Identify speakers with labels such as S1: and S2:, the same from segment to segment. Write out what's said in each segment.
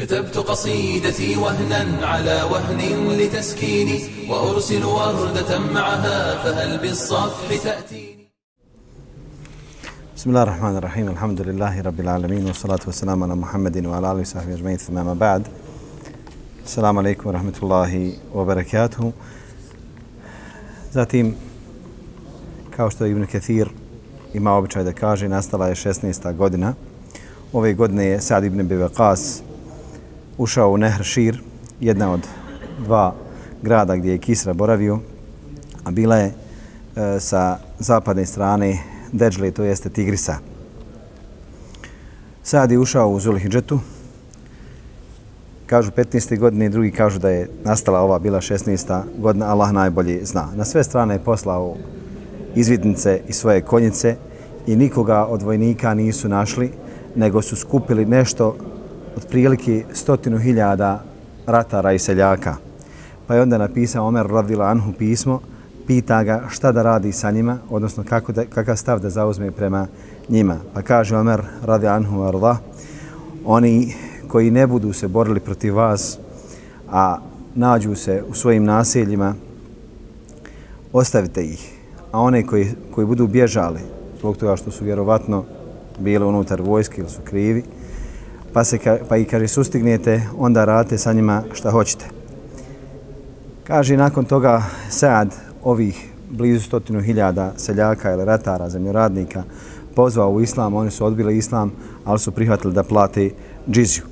S1: كتبت قصيدتي وهنا على وهن لتسكيني وأرسل وردة معها فهل بالصفح تأتيني
S2: بسم الله الرحمن الرحيم الحمد لله رب العالمين والصلاة والسلام على محمد وعلى آله وصحبه أجمعين ثم ما بعد السلام عليكم ورحمة الله وبركاته Zatim, kao što je Ibn Kathir ima običaj da kaže, nastala je 16. godina. Ove godine je Sad ibn Bivaqas ušao u Nehr Šir, jedna od dva grada gdje je Kisra boravio, a bila je e, sa zapadne strane Deđli, to jeste Tigrisa. Sad je ušao u Zulhidžetu, kažu 15. godine, drugi kažu da je nastala ova bila 16. godina, Allah najbolje zna. Na sve strane je poslao izvidnice i svoje konjice i nikoga od vojnika nisu našli, nego su skupili nešto otprilike stotinu hiljada ratara i seljaka. Pa je onda napisao Omer radila Anhu pismo, pita ga šta da radi sa njima, odnosno kako da, kakav stav da zauzme prema njima. Pa kaže Omer radi Anhu arda, oni koji ne budu se borili protiv vas, a nađu se u svojim naseljima, ostavite ih. A one koji, koji budu bježali, zbog toga što su vjerovatno bili unutar vojske ili su krivi, pa, se, pa i kaže sustignete, onda radite sa njima šta hoćete. Kaže, nakon toga sad ovih blizu stotinu hiljada seljaka ili ratara, zemljoradnika, pozvao u islam, oni su odbili islam, ali su prihvatili da plate džiziju.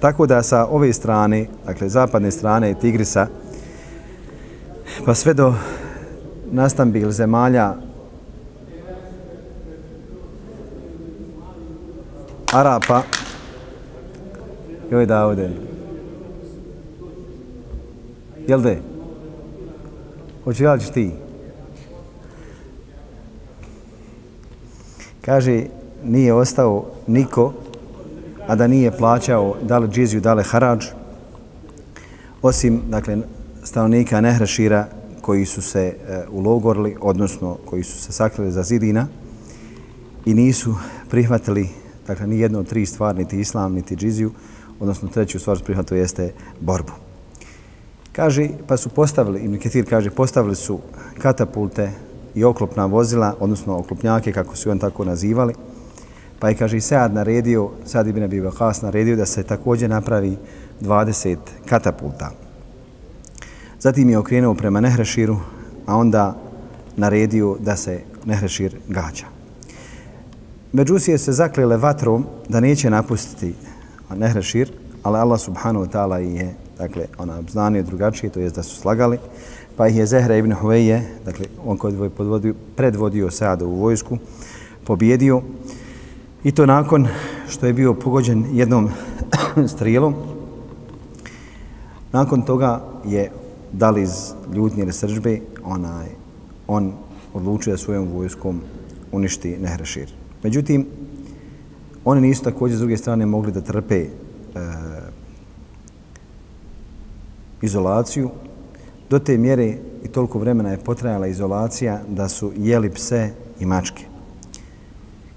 S2: Tako da sa ove strane, dakle zapadne strane Tigrisa, pa sve do nastambil zemalja Arapa, joj da ovdje, jel de? Hoću ja ti? Kaže, nije ostao niko, a da nije plaćao da li džiziju, da li harađ, osim, dakle, stanovnika Nehrešira koji su se e, ulogorili, odnosno koji su se sakrili za zidina i nisu prihvatili, dakle, ni jedno od tri stvari, niti islam, niti džiziju, odnosno treću stvar su prihvatili jeste borbu. Kaže, pa su postavili, Ibn Ketir kaže, postavili su katapulte i oklopna vozila, odnosno oklopnjake, kako su on tako nazivali, Pa je, kaže, i Sead naredio, Sead ibn Abi Waqas naredio da se također napravi 20 katapulta. Zatim je okrenuo prema Nehreširu, a onda naredio da se Nehrešir gađa. Međusije se zaklile vatrom da neće napustiti Nehrešir, ali Allah subhanahu wa ta'ala je dakle, ona obznanio drugačije, to jest da su slagali, pa ih je Zehra ibn Huveje, dakle, on koji je predvodio Sada u vojsku, pobjedio, I to nakon što je bio pogođen jednom strijelom. Nakon toga je dal iz ljutnje ili sržbe, onaj, on odlučio da svojom vojskom uništi Nehrešir. Međutim, oni nisu također s druge strane mogli da trpe e, izolaciju. Do te mjere i toliko vremena je potrajala izolacija da su jeli pse i mačke.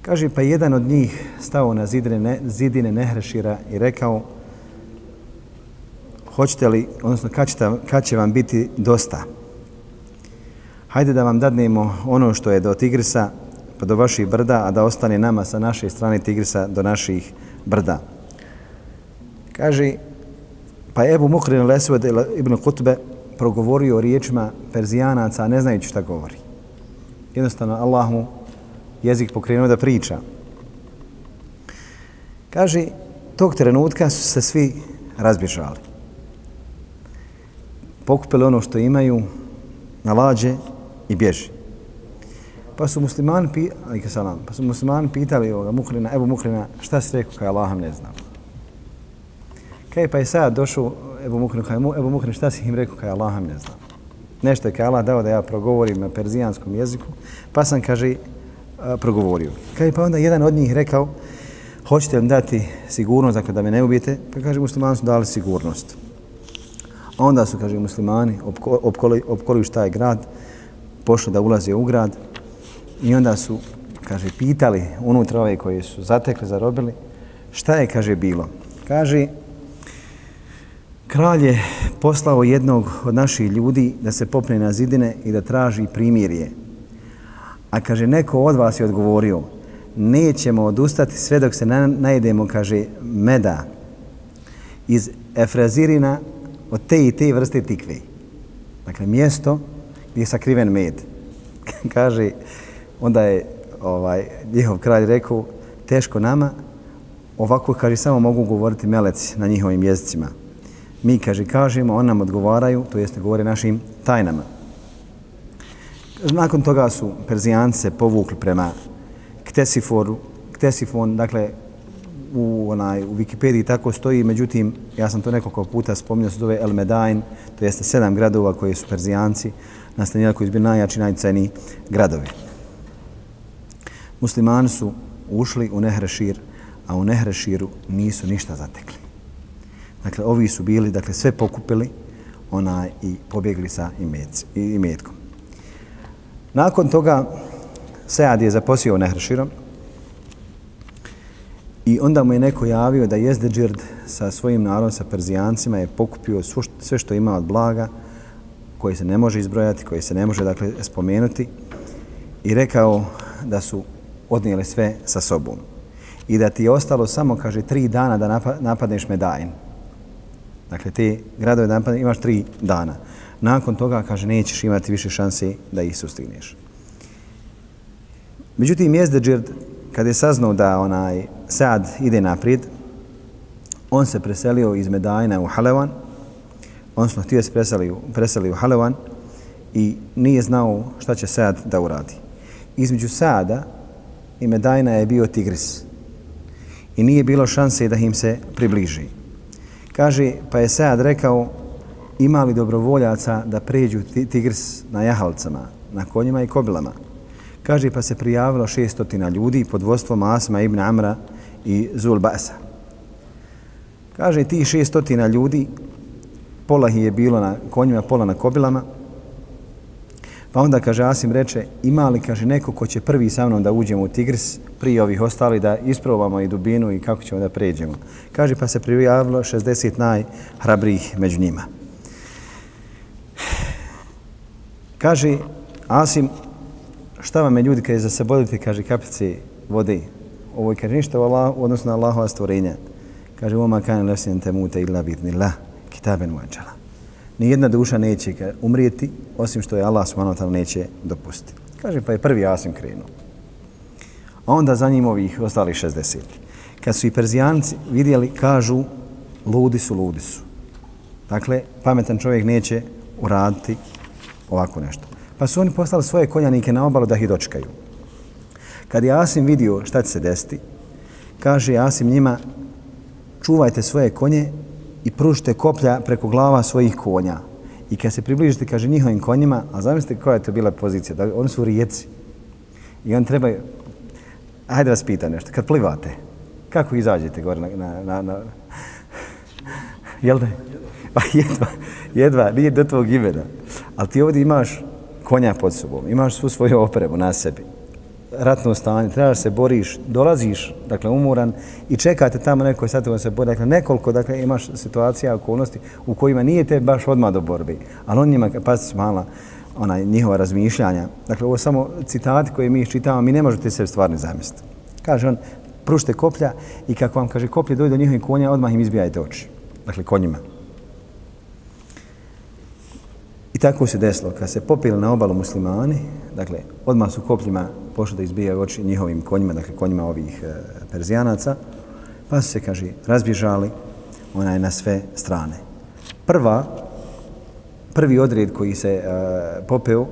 S2: Kaže, pa jedan od njih stao na zidine, ne, zidine Nehrešira i rekao, hoćete li, odnosno kad, ćete, kad će vam biti dosta? Hajde da vam dadnemo ono što je do Tigrisa, pa do vaših brda, a da ostane nama sa naše strane Tigrisa do naših brda. Kaže, pa Ebu Mukrin Lesved ibn Kutbe progovorio o riječima Perzijanaca, ne znajući šta govori. Jednostavno, Allahu jezik pokrenuo da priča. Kaže, tog trenutka su se svi razbježali. Pokupili ono što imaju na lađe i bježi. Pa su muslimani, pi, salam, pa su muslimani pitali ovoga Muhrina, Ebu Muhrina, šta si rekao kaj Allahom ne znam. Kaj pa je sad došao Ebu Muhrin, kaj Ebu Muhrin, šta si im rekao kaj Allahom ne znam. Nešto je kaj Allah dao da ja progovorim na perzijanskom jeziku, pa sam, kaže, e, progovorio. Kaj pa onda jedan od njih rekao, hoćete vam dati sigurnost, dakle da me ne ubijete, pa kaže muslimani su dali sigurnost. A onda su, kaže muslimani, opkoli, opkoli šta je grad, pošli da ulaze u grad i onda su, kaže, pitali unutra ove koji su zatekli, zarobili, Šta je, kaže, bilo? Kaže, kralj je poslao jednog od naših ljudi da se popne na zidine i da traži primirje. A kaže, neko od vas je odgovorio, nećemo odustati sve dok se najedemo, kaže, meda iz efrazirina od te i te vrste tikve. Dakle, mjesto gdje je sakriven med. kaže, onda je ovaj, njihov kralj rekao, teško nama, ovako, kaže, samo mogu govoriti meleci na njihovim jezicima. Mi, kaže, kažemo, on nam odgovaraju, to jeste govore našim tajnama. Nakon toga su Perzijance povukli prema Ktesiforu, Ktesifon, dakle, u, onaj, u Wikipediji tako stoji, međutim, ja sam to nekoliko puta spominjao, se zove El Medain, to jeste sedam gradova koji su Perzijanci nastanjali, koji su bili najjači, najceniji gradovi. Muslimani su ušli u Nehrešir, a u Nehreširu nisu ništa zatekli. Dakle, ovi su bili, dakle, sve pokupili ona i pobjegli sa imetkom. Nakon toga, Sead je zaposio Nehreširom, I onda mu je neko javio da Jezdeđird sa svojim narodom, sa Perzijancima, je pokupio sve što ima od blaga, koje se ne može izbrojati, koje se ne može dakle, spomenuti, i rekao da su odnijeli sve sa sobom. I da ti je ostalo samo, kaže, tri dana da napadneš Medajn. Dakle, te gradove da napadneš, imaš tri dana. Nakon toga, kaže, nećeš imati više šanse da ih sustigneš. Međutim, Jezdeđird kad je saznao da onaj Sad ide naprijed, on se preselio iz Medajna u Halevan, on smo htio se preseli, preseli u Halevan i nije znao šta će Sad da uradi. Između Sada i Medajna je bio Tigris i nije bilo šanse da im se približi. Kaže, pa je Sead rekao, ima li dobrovoljaca da pređu Tigris na jahalcama, na konjima i kobilama? Kaže, pa se prijavilo šestotina ljudi pod vodstvom Asma ibn Amra i Zulbasa. Kaže, ti šestotina ljudi, pola je bilo na konjima, pola na kobilama. Pa onda, kaže, Asim reče, ima li, kaže, neko ko će prvi sa mnom da uđemo u Tigris, prije ovih ostali, da isprobamo i dubinu i kako ćemo da pređemo. Kaže, pa se prijavilo 60 najhrabrijih među njima. Kaže, Asim, šta vam je ljudi kada za se bodite, kaže kapice vode. Ovo je kaže ništa Allah, odnosno Allahova stvorenja. Kaže, oma kane lefsin temute illa bitni la, kitaben muadžala. Nijedna duša neće umrijeti, osim što je Allah subhanahu neće dopustiti. Kaže, pa je prvi Asim krenuo. A onda za njim ovih ostali 60. Kad su i Perzijanci vidjeli, kažu, ludi su, ludi su. Dakle, pametan čovjek neće uraditi ovako nešto. Pa su oni poslali svoje konjanike na obalu da ih dočekaju. Kad je Asim vidio šta će se desiti, kaže Asim njima, čuvajte svoje konje i pružite koplja preko glava svojih konja. I kad se približite, kaže, njihovim konjima, a zamislite koja je to bila pozicija, da oni su rijeci. I on treba, hajde vas pita nešto, kad plivate, kako izađete gore na, na, na, na jel da? Pa jedva, jedva, nije do tvog imena. Ali ti ovdje imaš konja pod sobom, imaš svu svoju opremu na sebi, ratno stanje, trebaš se boriš, dolaziš, dakle, umoran i čekate tamo neko sad se bori, dakle, nekoliko, dakle, imaš situacija, okolnosti u kojima nije te baš odmah do borbi, ali on njima, pa mala, onaj, njihova razmišljanja, dakle, ovo samo citati koje mi čitamo, mi ne možete se stvarno zamisliti. Kaže on, prušte koplja i kako vam kaže koplje dođe do njihovih konja, odmah im izbijajte oči. Dakle, konjima. I tako se desilo. Kad se popili na obalu muslimani, dakle, odmah su kopljima pošli da izbijaju oči njihovim konjima, dakle, konjima ovih e, perzijanaca, pa su se, kaže, razbježali onaj na sve strane. Prva, prvi odred koji se e, popeo,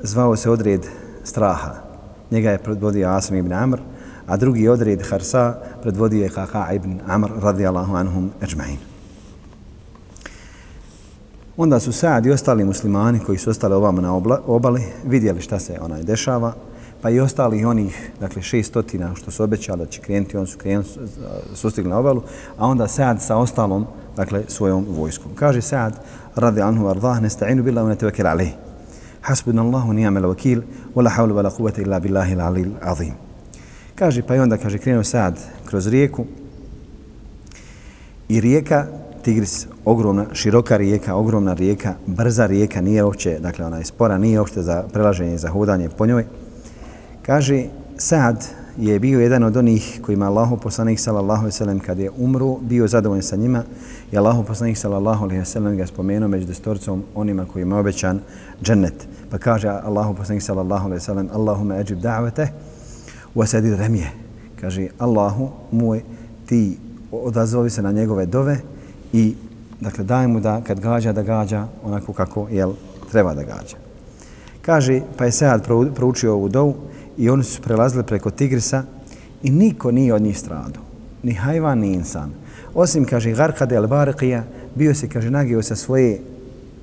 S2: zvao se odred straha. Njega je predvodio Asim ibn Amr, a drugi odred Harsa predvodio je Haha ibn Amr radijallahu anhum ajma'in. Onda su Sad i ostali muslimani koji su ostali ovamo na obali vidjeli šta se onaj dešava, pa i ostali onih, dakle, šestotina što su obećali da će krenuti, on su krenuli, sustigli na obalu, a onda Sad sa ostalom, dakle, svojom vojskom. Kaže Sad, radi anhu ardah, nesta'inu billahu ne tevekel alih. Hasbuna Allahu nijamel vakil, wala hawla wala quvata illa billahi l'alil azim. Kaže, pa i onda, kaže, krenuo sad kroz rijeku i rijeka Tigris, ogromna, široka rijeka, ogromna rijeka, brza rijeka, nije uopće, dakle ona je spora, nije uopće za prelaženje, za hodanje po njoj. Kaže, Sad je bio jedan od onih kojima Allahu poslanik sallallahu alejhi ve sellem kad je umro bio zadovoljan sa njima i Allahu poslanik sallallahu alejhi ve sellem ga spomenuo među destorcom onima kojima je obećan džennet. Pa kaže Allahu poslanik sallallahu alejhi ve sellem Allahumma ajib da'watah wa sadid ramije. Kaže Allahu moj ti odazovi se na njegove dove i dakle daj mu da kad gađa da gađa onako kako jel treba da gađa. Kaže pa je Sead proučio ovu dovu i oni su prelazili preko Tigrisa i niko nije od njih stradao. Ni hajvan, ni insan. Osim, kaže, Garkade el Barqija, bio se, kaže, nagio sa svoje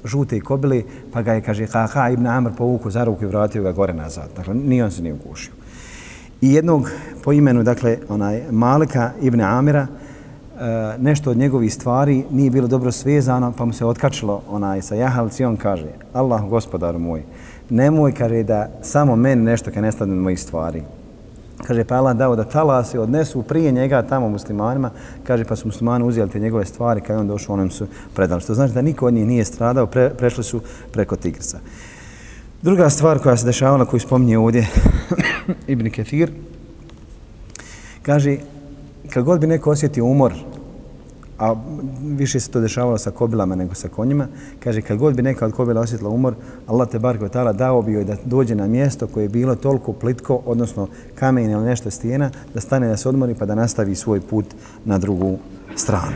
S2: žute kobile, pa ga je, kaže, Haha ibn Amr povuku za ruku i vratio ga gore nazad. Dakle, nije on se nije ugušio. I jednog po imenu, dakle, onaj Malika ibn Amira, E, nešto od njegovih stvari nije bilo dobro svezano, pa mu se otkačilo onaj sa jahalci, on kaže, Allah, gospodar moj, nemoj, kaže, da samo meni nešto kad nestane od mojih stvari. Kaže, pa Allah dao da talasi odnesu prije njega tamo muslimanima, kaže, pa su muslimani uzeli te njegove stvari, kada je on došao, onim su predali. Što znači da niko od njih nije stradao, pre, prešli su preko Tigrisa. Druga stvar koja se dešavala, koju spominje ovdje Ibn Ketir, kaže, kad god bi neko osjetio umor, a više se to dešavalo sa kobilama nego sa konjima, kaže kad god bi neka od kobila osjetila umor, Allah te barko tala dao bi joj da dođe na mjesto koje je bilo toliko plitko, odnosno kamen ili nešto stijena, da stane da se odmori pa da nastavi svoj put na drugu stranu.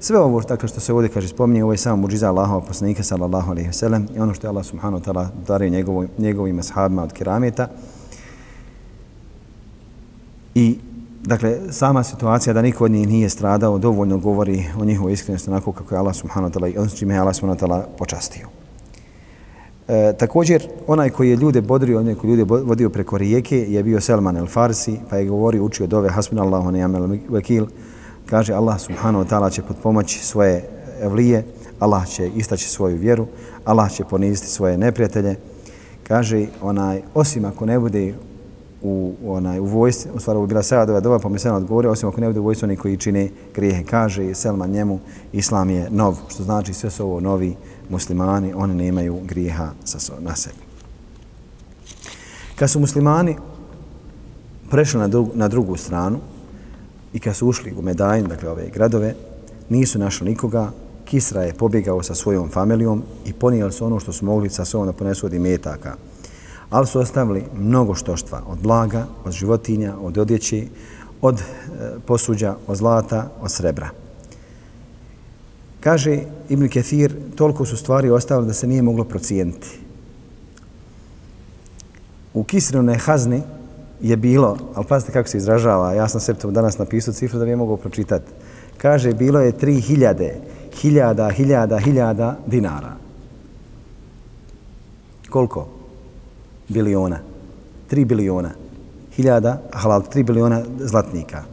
S2: Sve ovo tako što se ovdje kaže spominje, ovo je samo muđiza Allahova poslanika sallallahu alaihi wasallam i ono što je Allah subhanahu wa ta'ala dario njegovim, njegovim ashabima od kerameta. I Dakle, sama situacija da niko od njih nije stradao dovoljno govori o njihovoj iskrenosti onako kako je Allah subhanahu wa ta'ala, odnosno čime je Allah subhanahu wa ta'ala počastio. E, također, onaj koji je ljude bodrio, onaj koji je ljude vodio preko rijeke je bio Selman el Farsi, pa je govorio, učio dove Hasbunallahu ni'mal vakil, kaže Allah subhanahu wa ta'ala će pod pomoć svoje evlije, Allah će istaći svoju vjeru, Allah će poniziti svoje neprijatelje. Kaže onaj, osim ako ne bude u, onaj, u vojsci, u stvari bila Sajadova doba, pa mi se odgovorio, osim ako ne bude u vojsci oni koji čine grijehe, kaže Selman njemu, Islam je nov, što znači sve su ovo novi muslimani, oni nemaju grijeha sa so, na sebi. Kad su muslimani prešli na, drugu, na drugu stranu i kad su ušli u Medajn, dakle ove gradove, nisu našli nikoga, Kisra je pobjegao sa svojom familijom i ponijeli su ono što su mogli sa sobom da ponesu od imetaka ali su ostavili mnogo štoštva od blaga, od životinja, od odjeći, od e, posuđa, od zlata, od srebra. Kaže Ibn Kethir, toliko su stvari ostavili da se nije moglo procijeniti. U Kisrinoj hazni je bilo, ali pazite kako se izražava, ja sam septom danas napisao cifru da bi je mogao pročitati. Kaže, bilo je tri hiljade, hiljada, hiljada, hiljada dinara. Koliko? Biliona. 3 biliona. Hiljada, halal, 3 biliona zlatnika.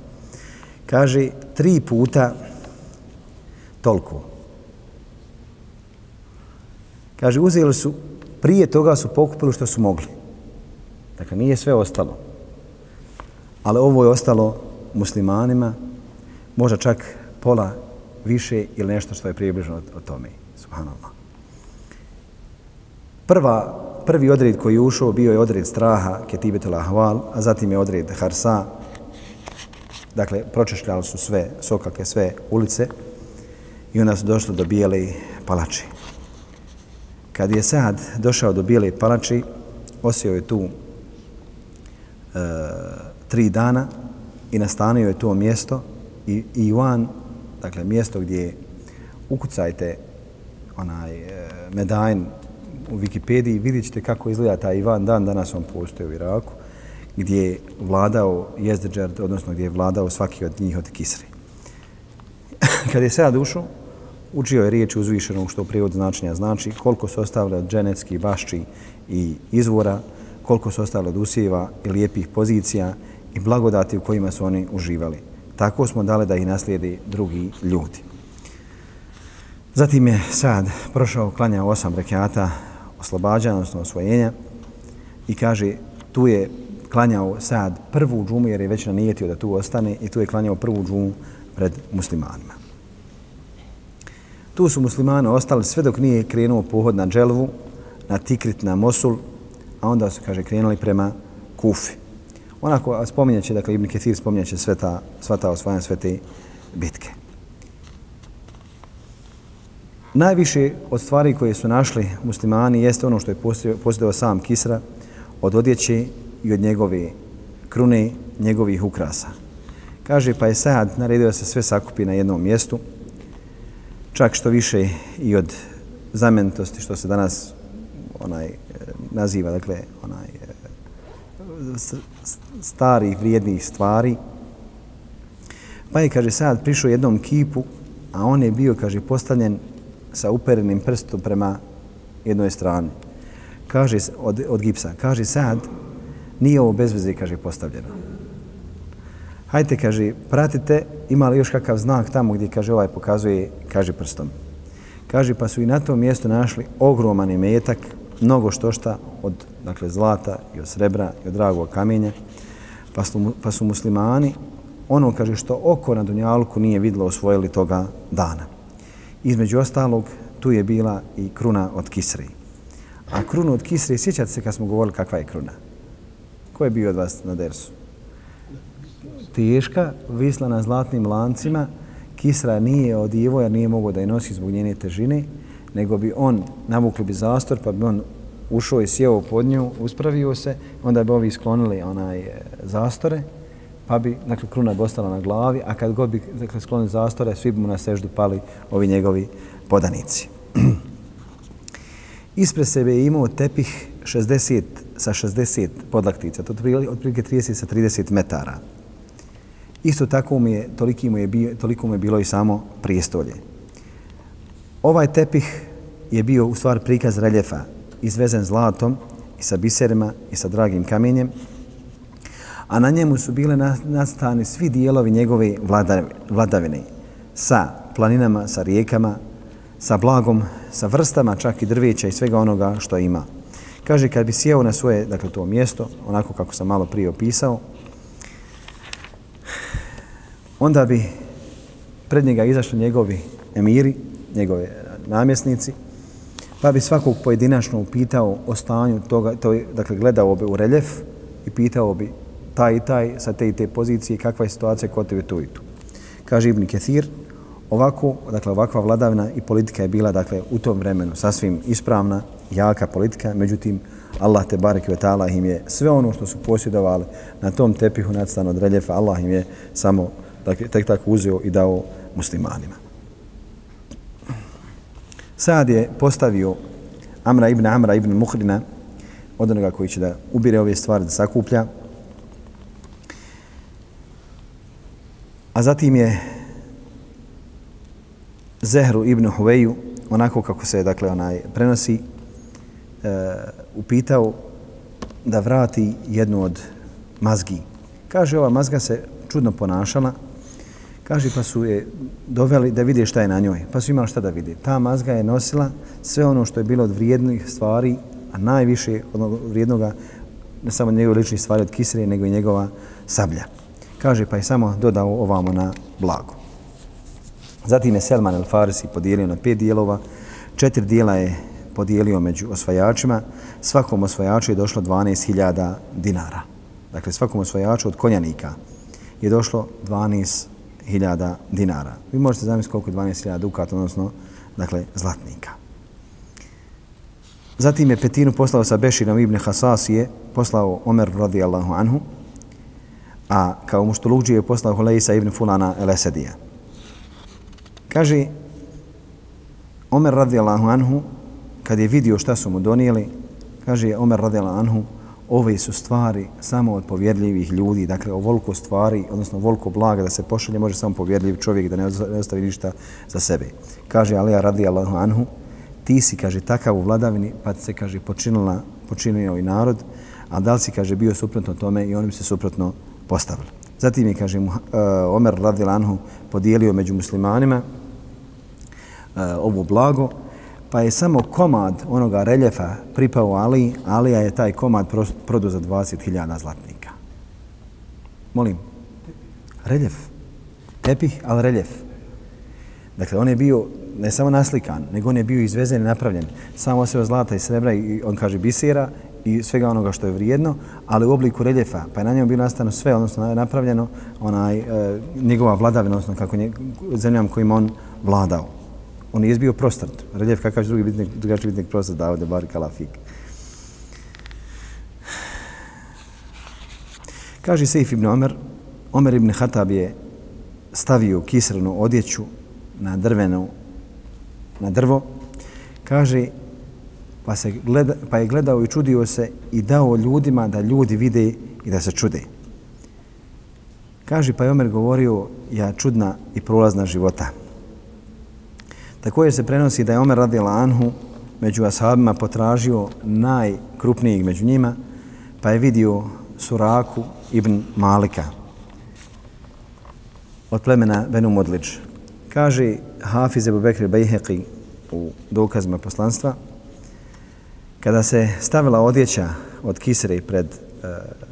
S2: Kaže, tri puta toliko. Kaže, uzeli su, prije toga su pokupili što su mogli. Dakle, nije sve ostalo. Ali ovo je ostalo muslimanima, možda čak pola više ili nešto što je približno od, tome. Subhanallah. Prva prvi odred koji je ušao bio je odred straha, ketibet ahval, a zatim je odred harsa. Dakle, pročešljali su sve sokake, sve ulice i onda su došli do bijele palači. Kad je sad došao do bijele palači, osio je tu e, tri dana i nastanio je to mjesto i Ivan, dakle mjesto gdje ukucajte onaj e, medajn u Wikipediji vidjet ćete kako izgleda taj Ivan dan, danas on postoje u Iraku, gdje je vladao Jezdeđard, odnosno gdje je vladao svaki od njih od Kisri. Kad je sad ušao, učio je riječ uzvišenog što u prijevod značenja znači koliko se ostavlja od dženeckih bašči i izvora, koliko se ostavlja od usjeva i lijepih pozicija i blagodati u kojima su oni uživali. Tako smo dali da ih naslijedi drugi ljudi. Zatim je sad prošao klanja osam rekiata oslobađanja, odnosno osvojenja i kaže tu je klanjao sad prvu džumu jer je već nanijetio da tu ostane i tu je klanjao prvu džumu pred muslimanima. Tu su muslimani ostali sve dok nije krenuo pohod na Dželvu, na Tikrit, na Mosul, a onda su, kaže, krenuli prema Kufi. Onako spominjaće, dakle, Ibn Ketir spominjaće sve ta, sva ta osvajanja, sve te bitke. Najviše od stvari koje su našli muslimani jeste ono što je posjedao sam Kisra od odjeće i od njegove krune, njegovih ukrasa. Kaže, pa je sad naredio se sve sakupi na jednom mjestu, čak što više i od zamentosti što se danas onaj naziva, dakle, onaj e, starih, vrijednih stvari. Pa je, kaže, sad prišao jednom kipu, a on je bio, kaže, postavljen sa uperenim prstom prema jednoj strani. Kaže, od, od gipsa, kaže, sad nije ovo bez veze, kaže, postavljeno. Hajde, kaže, pratite, ima li još kakav znak tamo gdje, kaže, ovaj pokazuje, kaže, prstom. Kaže, pa su i na tom mjestu našli ogroman imetak, mnogo što šta od dakle, zlata i od srebra i od dragog kamenja, pa su, pa su muslimani ono, kaže, što oko na Dunjalku nije vidlo osvojili toga dana. Između ostalog, tu je bila i kruna od Kisri. A krunu od Kisri, sjećate se kad smo govorili kakva je kruna? Ko je bio od vas na dersu? Teška, visla na zlatnim lancima. Kisra nije od Ivo, jer nije mogao da je nosi zbog njene težine, nego bi on navukli bi zastor, pa bi on ušao i sjeo pod nju, uspravio se, onda bi ovi sklonili onaj e, zastore, pa bi dakle, kruna bi ostala na glavi, a kad god bi dakle, sklonili zastore, svi bi mu na seždu pali ovi njegovi podanici. Ispred sebe je imao tepih 60 sa 60 podlaktica, to je otprilike 30 sa 30 metara. Isto tako mu je, toliko mu je, bio, toliko mu je bilo i samo prijestolje. Ovaj tepih je bio u stvar prikaz reljefa, izvezen zlatom i sa biserima i sa dragim kamenjem, a na njemu su bile nastani svi dijelovi njegove vladavine, sa planinama, sa rijekama, sa blagom, sa vrstama čak i drveća i svega onoga što ima. Kaže, kad bi sjeo na svoje, dakle, to mjesto, onako kako sam malo prije opisao, onda bi pred njega izašli njegovi emiri, njegove namjesnici, pa bi svakog pojedinačno upitao o stanju toga, to, dakle, gledao bi u reljef i pitao bi taj i taj sa te i te pozicije, kakva je situacija kod tebe tu i tu. Kaže Ibn Kethir, ovako, dakle, ovakva vladavina i politika je bila, dakle, u tom vremenu sasvim ispravna, jaka politika, međutim, Allah te barek ve ta'ala im je sve ono što su posjedovali na tom tepihu nadstano od reljefa, Allah im je samo dakle, tek tako uzeo i dao muslimanima. Sad je postavio Amra ibn Amra ibn Muhrina, od onoga koji će da ubire ove stvari, da sakuplja. A zatim je Zehru ibn Huveju, onako kako se dakle onaj prenosi, e, upitao da vrati jednu od mazgi. Kaže, ova mazga se čudno ponašala, Kaže, pa su je doveli da vide šta je na njoj. Pa su imali šta da vide. Ta mazga je nosila sve ono što je bilo od vrijednih stvari, a najviše od vrijednoga, ne samo njegove lične stvari od kisre, nego i njegova sablja. Kaže, pa je samo dodao ovamo na blago. Zatim je Selman el-Farisi podijelio na pet dijelova. Četiri dijela je podijelio među osvajačima. Svakom osvajaču je došlo 12.000 dinara. Dakle, svakom osvajaču od konjanika je došlo 12.000 dinara. Vi možete zamisliti koliko je 12.000 dukata, odnosno, dakle, zlatnika. Zatim je petinu poslao sa Beširom ibn Hasasije, poslao Omer radijallahu anhu, a kao muštuluđi je poslao Hulejsa ibn Fulana el Esedija. Kaže, Omer radijallahu anhu, kad je vidio šta su mu donijeli, kaže Omer radijallahu anhu, ove su stvari samo od povjerljivih ljudi, dakle o volko stvari, odnosno ovoliko blaga da se pošalje, može samo povjerljiv čovjek da ne ostavi ništa za sebe. Kaže Alija radijallahu anhu, ti si, kaže, takav u vladavini, pa se, kaže, počinila, počinio i narod, a da li si, kaže, bio suprotno tome i oni bi se suprotno postavili. Zatim je, kaže, e, Omer radi anhu podijelio među muslimanima e, ovo blago, pa je samo komad onoga reljefa pripao Ali, Alija je taj komad prodao za 20.000 zlatnika. Molim. Reljef. Tepih, ali reljef. Dakle, on je bio ne samo naslikan, nego on je bio izvezen i napravljen. Samo sve od zlata i srebra i on kaže bisera i svega onoga što je vrijedno, ali u obliku reljefa. Pa je na njemu bilo nastano sve, odnosno napravljeno onaj, e, njegova vladavina, odnosno kako nje, zemljama kojim on vladao. On je izbio prostrat. Reljef kakav će drugi biti, drugačiji biti prostrat da ovdje bar kalafik. Kaže Seif ibn Omer, Omer ibn Hatab je stavio kisrenu odjeću na drvenu, na drvo, kaže, pa, se gleda, pa je gledao i čudio se i dao ljudima da ljudi vide i da se čude. Kaže, pa je Omer govorio, ja čudna i prolazna života. Također se prenosi da je Omer radila Anhu među ashabima potražio najkrupnijeg među njima, pa je vidio Suraku ibn Malika od plemena Benu Modlić. Kaže Hafiz Ebu Bekri Bejheqi u dokazima poslanstva, kada se stavila odjeća od Kisre pred e,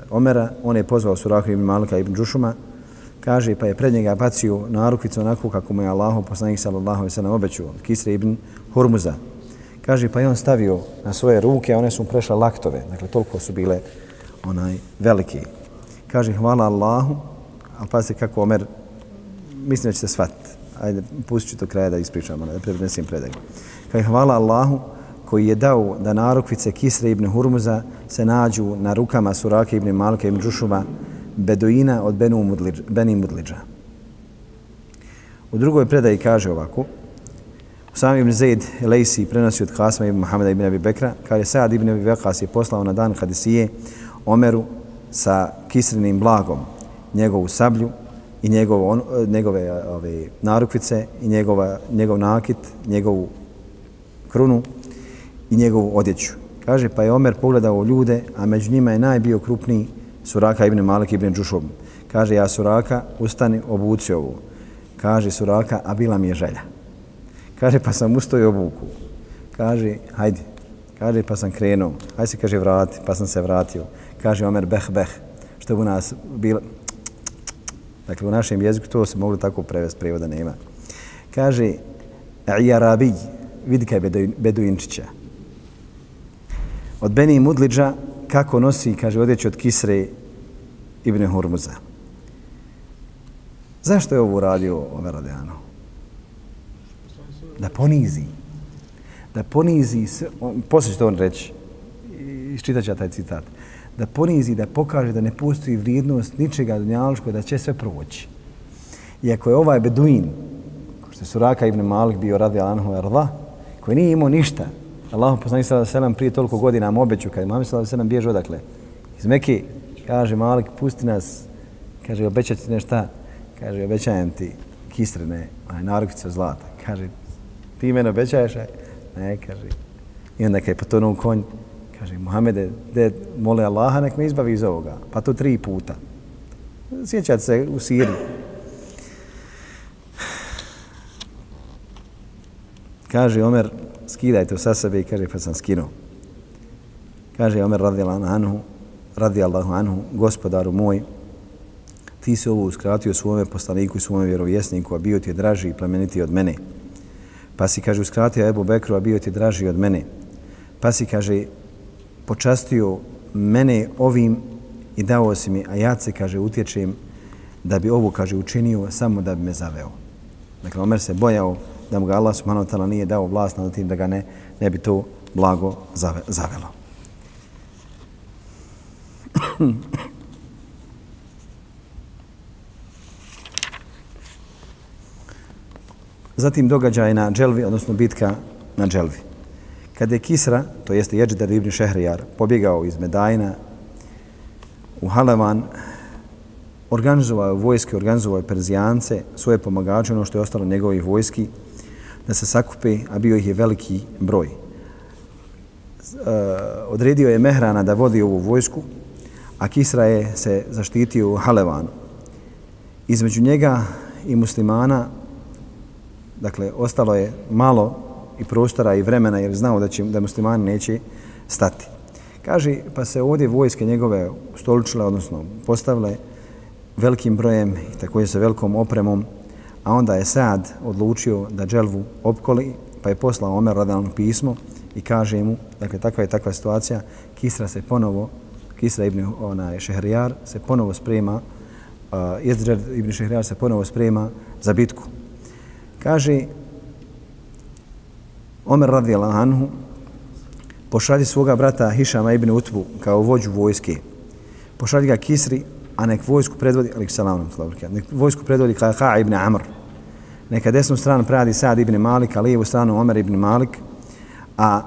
S2: Omera, on je pozvao Surahu ibn Malika ibn Džušuma, kaže pa je pred njega bacio narukvicu onako kako mu je Allahu poslanik sallallahu alejhi ve sellem obećao Kisre ibn Hurmuza. Kaže pa je on stavio na svoje ruke, a one su prešle laktove, dakle toliko su bile onaj veliki. Kaže hvala Allahu, ali pazite kako Omer mislim da će se shvatiti. Ajde, pustit ću to kraja da ispričam, da prenesim predaj. Kaže hvala Allahu koji je dao da narukvice Kisre ibn Hurmuza se nađu na rukama Surake ibn Malka ibn Džušuma, Beduina od Benu Mudliđ, Beni Mudliđa. U drugoj predaji kaže ovako, Usam ibn Zaid Lejsi prenosi od Kasma ibn Muhammeda ibn Abi Bekra, kad je Sad ibn Abi Bekas je poslao na dan Hadisije Omeru sa kisrenim blagom njegovu sablju i njegovo, on, njegove ove, narukvice i njegova, njegov nakit, njegovu krunu i njegovu odjeću. Kaže, pa je Omer pogledao ljude, a među njima je najbio krupniji Suraka ibn Malik ibn Džušob. Kaže, ja Suraka, ustani, obuci ovu. Kaže Suraka, a bila mi je želja. Kaže, pa sam ustao i obuku. Kaže, hajde. Kaže, pa sam krenuo. Hajde se, kaže, vrati. Pa sam se vratio. Kaže, Omer, beh, beh. Što u nas bilo... Dakle, u našem jeziku to se moglo tako prevesti, prevoda nema. Kaže, i Arabi, vidi kaj Beduinčića. Od Beni Mudliđa, kako nosi, kaže, odjeću od Kisre Ibn Hurmuza. Zašto je ovo uradio Omer Da ponizi. Da ponizi, poslije što on reći, iščitat ću taj citat, da ponizi, da pokaže da ne postoji vrijednost ničega dunjališko, da će sve proći. Iako je ovaj Beduin, što je Suraka ibn Malik bio radi Anhu Arda, koji nije imao ništa, Allah poslanik ve sellem prije toliko godina mu obeću, kad je mami sada bježi bježe odakle, iz Mekke, kaže Malik, pusti nas, kaže, obećat ti nešta, kaže, obećajem ti kistrene, onaj narukvice zlata, kaže, ti mene obećaješ, ne, kaže, i onda kad je potonuo konj, kaže, Muhammede, de, mole Allaha, nek me izbavi iz ovoga, pa to tri puta. Sjećate se u Siriji. Kaže Omer, skidajte sa sebe i kaže pa sam skinuo. Kaže Omer radijallahu anhu, radijallahu anhu, gospodaru moj, ti se ovo uskratio svome poslaniku i svome vjerovjesniku, a bio ti je draži i plemeniti od mene. Pa si, kaže, uskratio Ebu Bekru, a bio ti je draži od mene. Pa si, kaže, počastio mene ovim i dao si mi, a ja se, kaže, utječem da bi ovo, kaže, učinio samo da bi me zaveo. Dakle, Omer se bojao da mu ga Allah subhanahu wa ta'ala nije dao vlast nad tim da ga ne, ne bi to blago zave, zavelo. Zatim događaj na Dželvi, odnosno bitka na Dželvi. Kada je Kisra, to jeste Jeđidar ibn Šehrijar, pobjegao iz Medajna u Halevan, organizovao vojske, organizovao Perzijance, svoje pomagače, ono što je ostalo njegovih vojski, da se sakupe, a bio ih je veliki broj. E, odredio je Mehrana da vodi ovu vojsku, a Kisra je se zaštitio u Halevanu. Između njega i muslimana, dakle, ostalo je malo i prostora i vremena, jer znao da, će, da muslimani neće stati. Kaže, pa se ovdje vojske njegove stoličile, odnosno postavile, velikim brojem i također sa velikom opremom, a onda je Saad odlučio da dželvu opkoli, pa je poslao Omer radalno pismo i kaže mu, dakle takva je takva situacija, Kisra se ponovo, Kisra ibn onaj, Šehrijar se ponovo sprema, uh, Jezdžer ibn Šehrijar se ponovo sprema za bitku. Kaže, Omer radijallahu anhu pošalji svoga brata Hišama ibn Utbu kao vođu vojske. Pošalji ga Kisri, a nek vojsku predvodi, alik salam, nek vojsku predvodi Kaha ibn Amr. Neka desnu stranu pradi Sad ibn Malik, a lijevu stranu Omer ibn Malik, a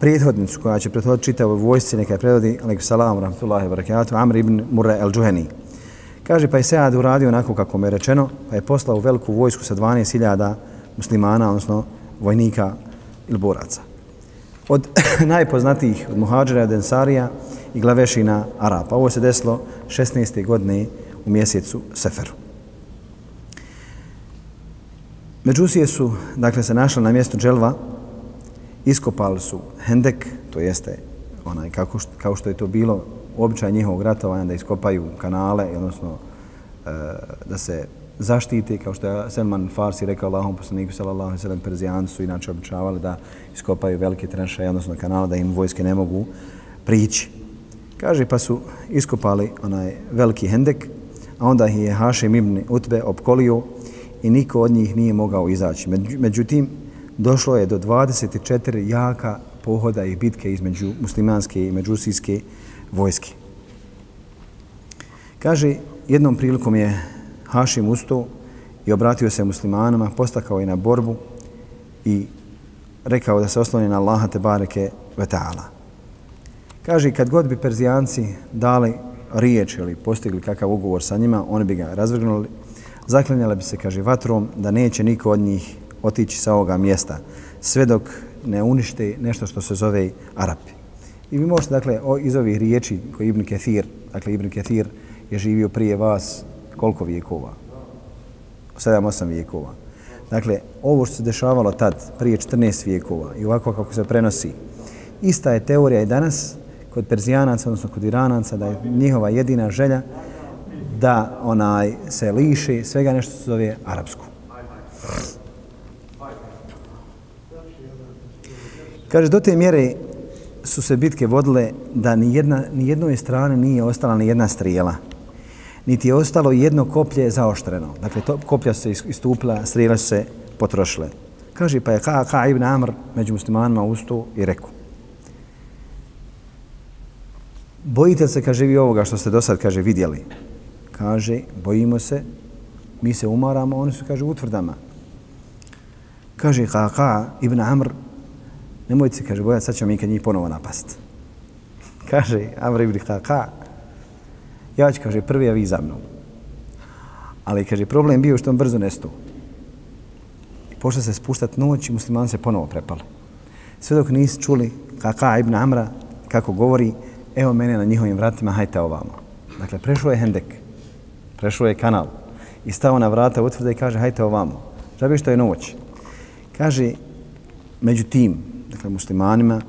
S2: prethodnicu koja će prethoditi čitavoj vojsci, neka je predvodi, alik salam, rahmatullahi barakatuh, Amr ibn Murra el Džuheni. Kaže, pa je Sad uradio onako kako mu je rečeno, pa je poslao veliku vojsku sa 12.000 muslimana, odnosno vojnika ili boraca. Od najpoznatijih od muhađera od Ensarija i glavešina Arapa. Ovo se desilo 16. godine u mjesecu Seferu. Međusije su, dakle, se našli na mjestu Dželva, iskopali su Hendek, to jeste onaj, kako što, kao što je to bilo običaj njihovog ratovanja, da iskopaju kanale, odnosno e, da se zaštite, kao što je Selman Farsi rekao Allahom poslaniku sallallahu alaihi sallam Perzijanci su inače običavali da iskopaju velike tranše, odnosno kanale, da im vojske ne mogu prići. Kaže, pa su iskopali onaj veliki hendek, a onda ih je Hašem ibn Utbe opkolio i niko od njih nije mogao izaći. Međutim, došlo je do 24 jaka pohoda i bitke između muslimanske i međusijske vojske. Kaže, jednom prilikom je Hašim ustao i obratio se muslimanima, postakao je na borbu i rekao da se osloni na Allaha te bareke ve ta'ala. Kaže, kad god bi Perzijanci dali riječ ili postigli kakav ugovor sa njima, oni bi ga razvrgnuli, Zaklinjali bi se, kaže, vatrom da neće niko od njih otići sa ovoga mjesta, sve dok ne unište nešto što se zove Arapi. I vi možete, dakle, iz ovih riječi koji Ibn Kathir, dakle, Ibn Kathir je živio prije vas koliko vijekova? 7-8 vijekova. Dakle, ovo što se dešavalo tad, prije 14 vijekova i ovako kako se prenosi, ista je teorija i danas kod Perzijanaca, odnosno kod Iranaca, da je njihova jedina želja da onaj se liši svega nešto se zove arapsku. Kaže, do te mjere su se bitke vodile da ni, jedna, ni jednoj strane nije ostala ni jedna strijela niti je ostalo jedno koplje zaoštreno. Dakle, to koplja se istupila, strijele se potrošile. Kaže, pa je Ka, Ka ibn Amr među muslimanima ustao i rekao. Bojite se, kaže, vi ovoga što ste do sad, kaže, vidjeli. Kaže, bojimo se, mi se umaramo, oni su, kaže, utvrdama. Kaže, Ka, Ka ibn Amr, nemojte se, kaže, bojati, sad ćemo mi kad njih ponovo napast. Kaže, Amr ibn Ka, Ka, ja ću, kaže, prvi, a vi za mnom. Ali, kaže, problem bio što on brzo nestao. Pošto pošla se spuštat noć i muslimani se ponovo prepali. Sve dok nisu čuli kaka Ibn Amra, kako govori, evo mene na njihovim vratima, hajte ovamo. Dakle, prešao je hendek, prešao je kanal i stao na vrata utvrde i kaže, hajte ovamo. Žabi što je noć. Kaže, među tim, dakle, muslimanima,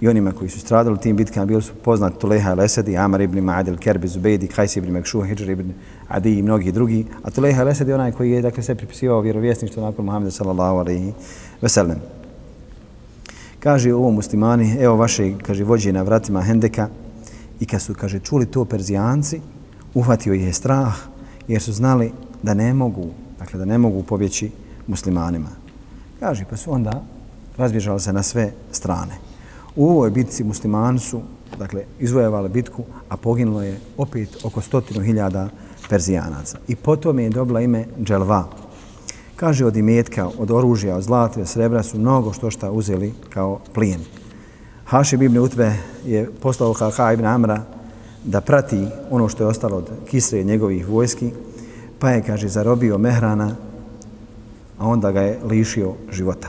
S2: i onima koji su stradali u tim bitkama bili su poznati Tuleha al-Esedi, Amar ibn Ma'ad al-Kerbi, Zubejdi, Kajs ibn Mekšuh, Hidžar ibn Adi i mnogi drugi. A Tuleha al-Esedi je onaj koji je dakle, se pripisivao vjerovjesništvo nakon Muhammeda sallallahu alaihi ve sellem. Kaže ovo muslimani, evo vaše kaže, vođe na vratima Hendeka i kad su kaže, čuli to Perzijanci, uhvatio ih je strah jer su znali da ne mogu, dakle da ne mogu pobjeći muslimanima. Kaže, pa su onda razbježali se na sve strane. U ovoj bitci muslimani su dakle, izvojevali bitku, a poginulo je opet oko stotinu hiljada Perzijanaca. I potom je dobila ime Dželva. Kaže od imetka, od oružja, od zlata, od srebra su mnogo što šta uzeli kao plijen. Hašib ibn Utbe je poslao Kaka ibn Amra da prati ono što je ostalo od Kisre njegovih vojski, pa je, kaže, zarobio Mehrana, a onda ga je lišio života.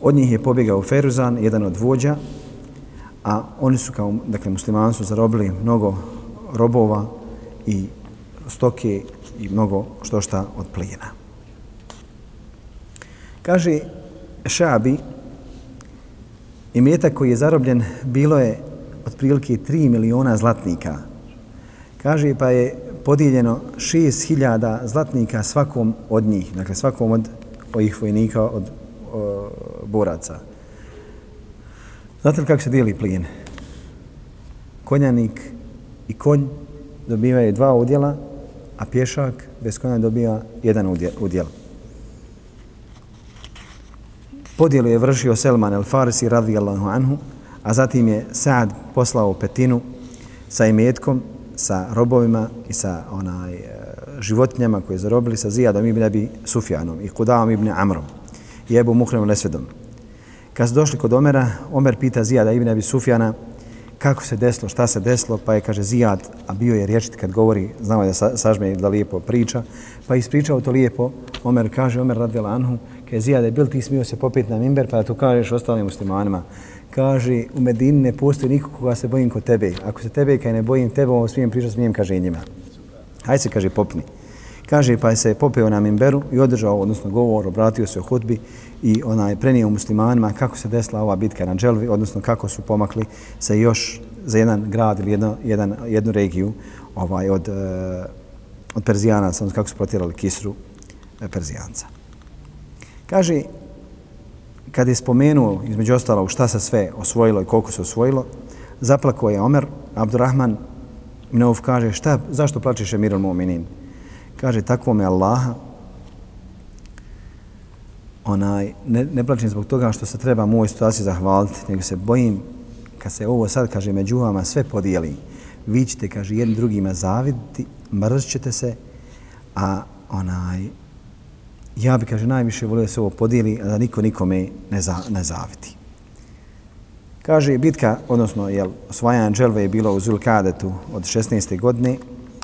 S2: Od njih je pobjegao Feruzan, jedan od vođa, a oni su kao, dakle, muslimani su zarobili mnogo robova i stoke i mnogo što šta od plijena. Kaže Šabi, imetak koji je zarobljen bilo je otprilike 3 miliona zlatnika. Kaže, pa je podijeljeno 6000 zlatnika svakom od njih, dakle svakom od ovih vojnika, od o, boraca. Znate li kako se dijeli plijen? Konjanik i konj dobivaju dva udjela, a pješak bez konja dobija jedan udjel. Podijelu je vršio Selman el Farisi radijallahu anhu, a zatim je Saad poslao petinu sa imetkom, sa robovima i sa onaj e, životinjama koje zarobili sa Zijadom ibn Abi Sufjanom i Kudavom ibn Amrom i Ebu Muhrenom Lesvedom. Kad su došli kod Omera, Omer pita Zijada ibn Abi Sufjana kako se desilo, šta se desilo, pa je, kaže, Zijad, a bio je riječit kad govori, znamo je da sažme da lijepo priča, pa je ispričao to lijepo, Omer kaže, Omer radila Anhu, kaže, Zijade, bil ti smio se popiti na mimber, pa da to kažeš ostalim muslimanima. Kaže, u Medini ne postoji niko koga se bojim kod tebe. Ako se tebe kaj ne bojim tebe, ovo smijem pričati, smijem, kaže njima. Hajde se, kaže, popni. Kaže, pa je se popeo na mimberu i održao, odnosno govor, obratio se o hudbi i onaj prenio muslimanima kako se desila ova bitka na Dželvi, odnosno kako su pomakli se još za jedan grad ili jedno, jedan, jednu regiju ovaj, od, eh, od Perzijanaca, odnosno kako su protjerali Kisru eh, Perzijanca. Kaže, kad je spomenuo, između ostalog, šta se sve osvojilo i koliko se osvojilo, zaplakao je Omer, Abdurrahman Mnov kaže, šta, zašto plačeš Emirul Mu'minin? Kaže, takvo me Allaha, onaj, ne, ne plačem zbog toga što se treba u ovoj situaciji zahvaliti, nego se bojim kad se ovo sad, kaže, među vama sve podijeli, vi ćete, kaže, jednim drugima zaviditi, mrzćete se, a onaj, ja bi, kaže, najviše volio da se ovo podijeli, a da niko nikome ne, za, ne zaviti. Kaže, bitka, odnosno, jel, osvajanje Anđelve je bilo u Zulkadetu od 16. godine,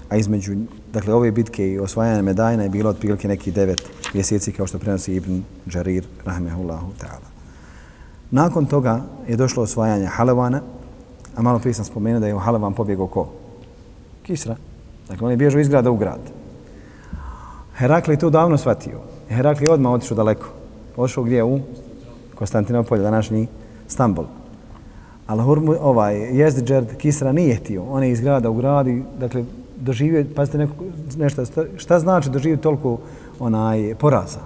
S2: a između dakle, ove bitke i osvajanje medajna je bilo otprilike neki devet mjeseci, kao što prenosi Ibn Đarir, rahmehullahu ta'ala. Nakon toga je došlo osvajanje Halevana, a malo prije sam spomenuo da je u Halevan pobjegao ko? Kisra. Dakle, on je bježao iz grada u grad. Herakli to davno shvatio. Herakli je odmah otišao daleko. Ošao gdje u Konstantinopolje, današnji Stambol. Ali ovaj, Jezdiđerd Kisra nije htio. On je iz grada u grad i, dakle, doživio, pazite neko, nešto, šta znači doživio toliko onaj poraza?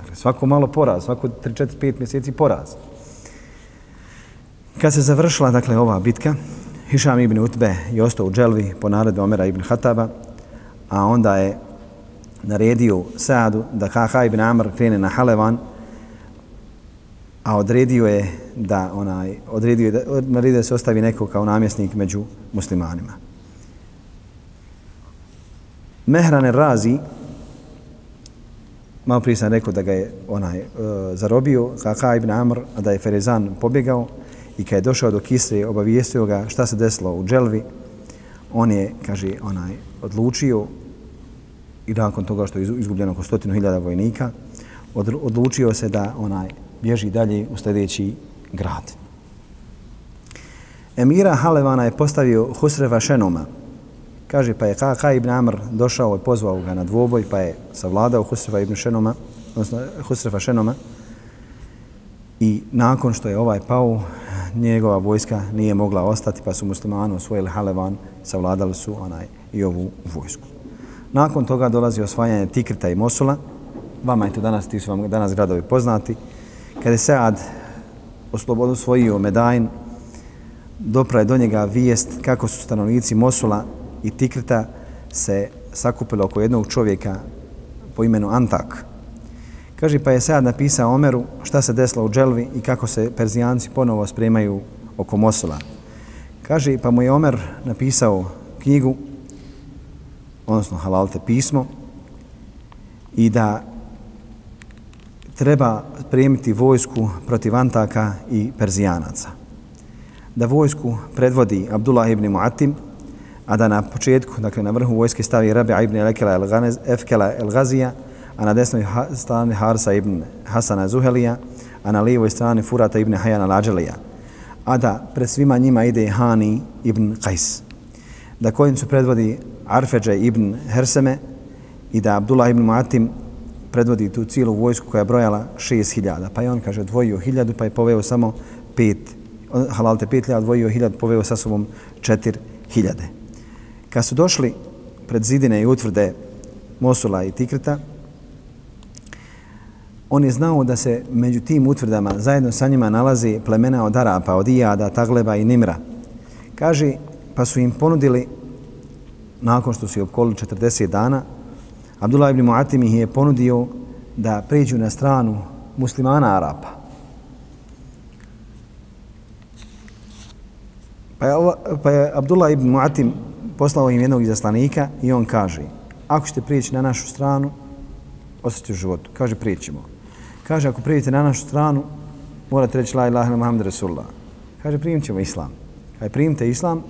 S2: Dakle, svako malo poraz, svako 3, 4, 5 mjeseci poraz. Kad se završila, dakle, ova bitka, Hišam ibn Utbe je ostao u Dželvi po naredbi Omera ibn Hataba, a onda je naredio Saadu da Haha ibn Amr krene na Halevan, a odredio je da onaj odredio je da, naredio da se ostavi neko kao namjesnik među muslimanima. Mehran Razi, malo prije sam rekao da ga je onaj e, zarobio, Kaka ibn Amr, a da je Ferezan pobjegao i kad je došao do Kisre, obavijestio ga šta se desilo u Dželvi, on je, kaže, onaj, odlučio i nakon toga što je izgubljeno oko stotinu hiljada vojnika, odlučio se da onaj bježi dalje u sljedeći grad. Emira Halevana je postavio Husreva Šenoma, Kaže, pa je Kaka ibn Amr došao i pozvao ga na dvoboj, pa je savladao Husreva ibn Šenoma, odnosno eh, Husreva Šenoma. I nakon što je ovaj pao, njegova vojska nije mogla ostati, pa su muslimani osvojili Halevan, savladali su onaj i ovu vojsku. Nakon toga dolazi osvajanje Tikrita i Mosula. Vama je to danas, ti su vam danas gradovi poznati. Kada je Sead oslobodu svojio Medajn, dopraje do njega vijest kako su stanovnici Mosula i Tikrita se sakupilo oko jednog čovjeka po imenu Antak. Kaže, pa je sad napisao Omeru šta se desilo u Dželvi i kako se Perzijanci ponovo spremaju oko Mosula. Kaže, pa mu je Omer napisao knjigu, odnosno halalte pismo, i da treba spremiti vojsku protiv Antaka i Perzijanaca. Da vojsku predvodi Abdullah ibn Muatim, a da na početku, dakle na vrhu vojske stavi Rabi'a ibn Elekela Efkela el Gazija, a na desnoj strani Harsa ibn Hasana Zuhelija, a na lijevoj strani Furata ibn Hayana Lađelija, a da pred svima njima ide Hani ibn Qais, da kojim su predvodi Arfeđa ibn Herseme i da Abdullah ibn Muatim predvodi tu cijelu vojsku koja je brojala 6000, pa je on, kaže, odvojio 1000 pa je poveo samo pet, halalte pet hiljada, odvojio 1000, poveo sa sobom četiri hiljade. Kad su došli pred zidine i utvrde Mosula i Tikrita, on je znao da se među tim utvrdama zajedno sa njima nalazi plemena od Arapa, od Ijada, Tagleba i Nimra. Kaže, pa su im ponudili, nakon što su je opkolili 40 dana, Abdullah ibn Mu'atim ih je ponudio da pređu na stranu muslimana Arapa. Pa je, pa je Abdullah ibn Mu'atim poslao im jednog izaslanika i on kaže, ako ćete prijeći na našu stranu, ostati u životu. Kaže, prijećemo. Kaže, ako prijete na našu stranu, morate reći la ilaha Muhammed Rasulullah. Kaže, primit ćemo islam. Kaže, primite islam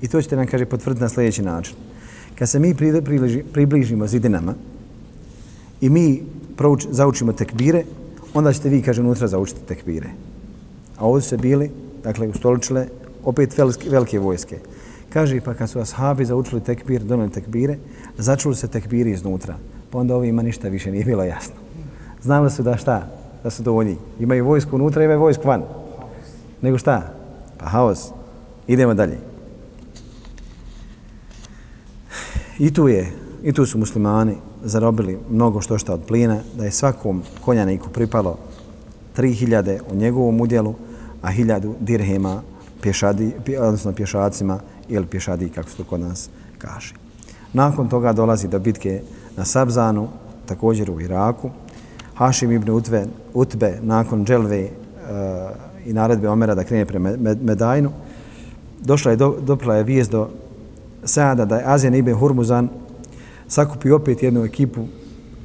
S2: i to ćete nam, kaže, potvrditi na sljedeći način. Kad se mi približimo zidinama i mi prouč, zaučimo tekbire, onda ćete vi, kaže, unutra zaučiti tekbire. A ovdje se bili, dakle, ustoličile opet velike, velike vojske. Kaže, pa kad su ashabi zaučili tekbir, donali tekbire, začuli se tekbiri iznutra. Pa onda ovima ništa više nije bilo jasno. Znali su da šta? Da su dovoljni. Imaju vojsku unutra, imaju vojsku van. Nego šta? Pa haos. Idemo dalje. I tu je, i tu su muslimani zarobili mnogo što šta od plina, da je svakom konjaniku pripalo 3000 u njegovom udjelu, a 1000 dirhema pješadi, odnosno pješacima ili pješadi, kako se to kod nas kaže. Nakon toga dolazi do bitke na Sabzanu, također u Iraku, Hašim ibn Utve, Utbe nakon Dželve uh, i naredbe Omera da krene prema Medajnu, došla je, do, dopla je vijest do Sada da je Azijan ibn Hurmuzan sakupio opet jednu ekipu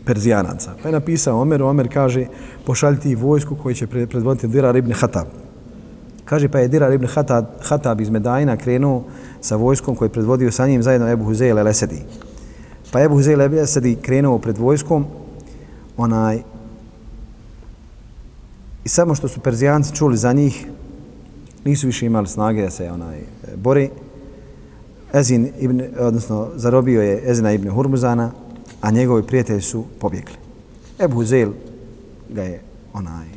S2: Perzijanaca. Pa je napisao Omer, Omer kaže pošaljiti vojsku koji će predvoditi Dirar ibn Hatab. Kaže pa je Dirar ibn Hatab, Hatab iz Medajna krenuo sa vojskom koji je predvodio sa njim zajedno Ebu Huzeil el-Esedi. Pa Ebu Huzeil el-Esedi krenuo pred vojskom, onaj, I samo što su Perzijanci čuli za njih, nisu više imali snage da se onaj bori. Ezin ibn, odnosno zarobio je Ezina ibn Hurmuzana, a njegovi prijatelji su pobjegli. Ebu Huzel ga je onaj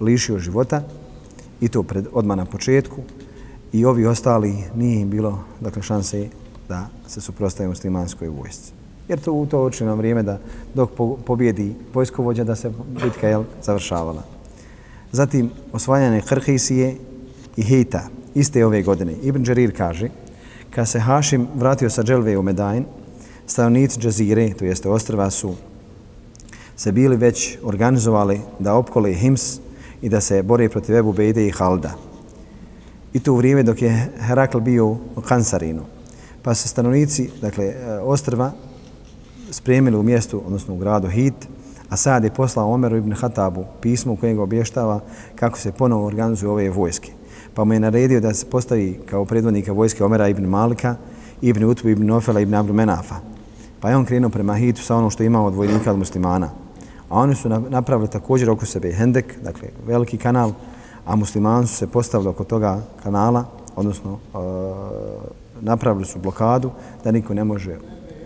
S2: lišio života i to pred, odmah na početku i ovi ostali nije im bilo dakle, šanse da se suprostaju muslimanskoj vojsci. Jer to u to očino vrijeme da dok pobjedi vojskovođa da se bitka je završavala. Zatim osvajanje Hrhisije i Hita iste ove godine. Ibn Đarir kaže, kad se Hašim vratio sa Dželve u Medajn, stanovnici Džazire, to jeste ostrva, su se bili već organizovali da opkole Hims i da se bore protiv Ebu Bejde i Halda. I to u vrijeme dok je Herakl bio u Kansarinu. Pa se stanovnici, dakle, ostrva, spremili u mjestu, odnosno u gradu Hit, A sad je poslao Omeru ibn Hatabu pismo u kojem ga obještava kako se ponovo organizuju ove vojske. Pa mu je naredio da se postavi kao predvodnika vojske Omera ibn Malika, ibn Utbu ibn Nofela ibn Abdu Menafa. Pa je on krenuo prema Hitu sa ono što imao od vojnika od muslimana. A oni su napravili također oko sebe Hendek, dakle veliki kanal, a muslimani su se postavili oko toga kanala, odnosno e, napravili su blokadu da niko ne može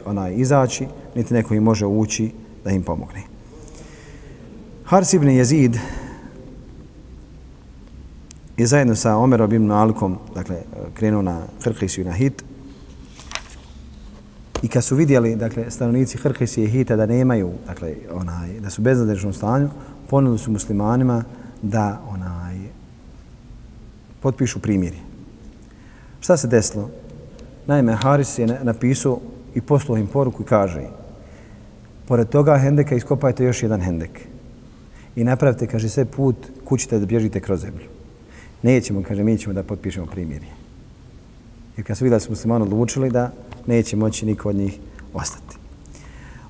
S2: onaj izaći, niti neko im može ući da im pomogne. Hars ibn Jezid i zajedno sa Omerom ibn Alkom, dakle, krenuo na Hrkisiju na Hit. I kad su vidjeli, dakle, stanovnici Hrkisije i Hita da nemaju, dakle, onaj, da su beznadežnom stanju, ponudili su muslimanima da, onaj, potpišu primjeri. Šta se desilo? Naime, Haris je napisao i poslao im poruku i kaže pored toga hendeka iskopajte još jedan hendek i napravite, kaže, sve put kućite da bježite kroz zemlju. Nećemo, kaže, mi ćemo da potpišemo primjerje. Jer kad su vidjeli da su muslimani odlučili da neće moći niko od njih ostati.